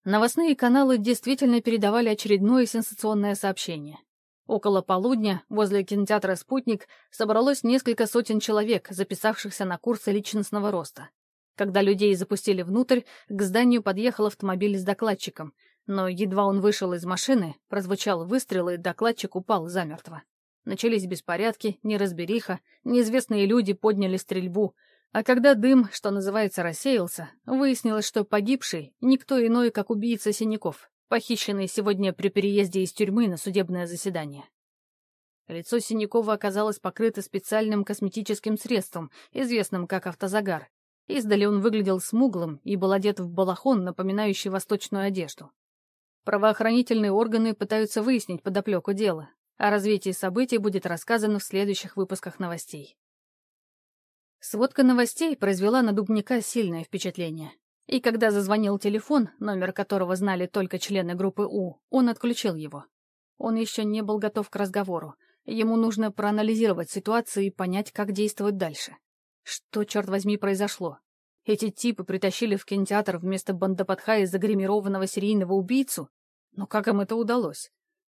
Новостные каналы действительно передавали очередное сенсационное сообщение. Около полудня возле кинотеатра «Спутник» собралось несколько сотен человек, записавшихся на курсы личностного роста. Когда людей запустили внутрь, к зданию подъехал автомобиль с докладчиком, но едва он вышел из машины, прозвучал выстрел, и докладчик упал замертво. Начались беспорядки, неразбериха, неизвестные люди подняли стрельбу, а когда дым, что называется, рассеялся, выяснилось, что погибший — никто иной, как убийца Синяков, похищенный сегодня при переезде из тюрьмы на судебное заседание. Лицо Синякова оказалось покрыто специальным косметическим средством, известным как автозагар. Издали он выглядел смуглым и был одет в балахон, напоминающий восточную одежду. Правоохранительные органы пытаются выяснить подоплеку дела. О развитии событий будет рассказано в следующих выпусках новостей. Сводка новостей произвела на Дубника сильное впечатление. И когда зазвонил телефон, номер которого знали только члены группы У, он отключил его. Он еще не был готов к разговору. Ему нужно проанализировать ситуацию и понять, как действовать дальше. Что, черт возьми, произошло? Эти типы притащили в кинотеатр вместо Бандападхая загримированного серийного убийцу? Но как им это удалось?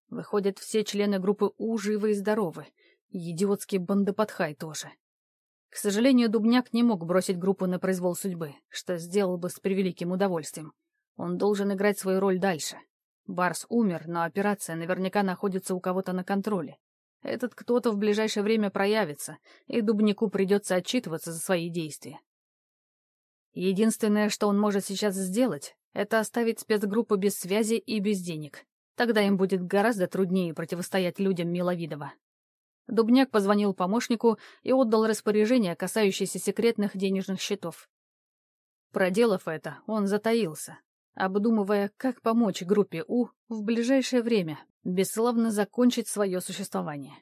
Выходят, все члены группы У живы и здоровы. Идиотский Бандападхай тоже. К сожалению, Дубняк не мог бросить группу на произвол судьбы, что сделал бы с превеликим удовольствием. Он должен играть свою роль дальше. Барс умер, но операция наверняка находится у кого-то на контроле. Этот кто-то в ближайшее время проявится, и Дубнику придется отчитываться за свои действия. Единственное, что он может сейчас сделать, это оставить спецгруппу без связи и без денег. Тогда им будет гораздо труднее противостоять людям Миловидова. Дубняк позвонил помощнику и отдал распоряжение, касающееся секретных денежных счетов. Проделав это, он затаился, обдумывая, как помочь группе У в ближайшее время бесславно закончить свое существование.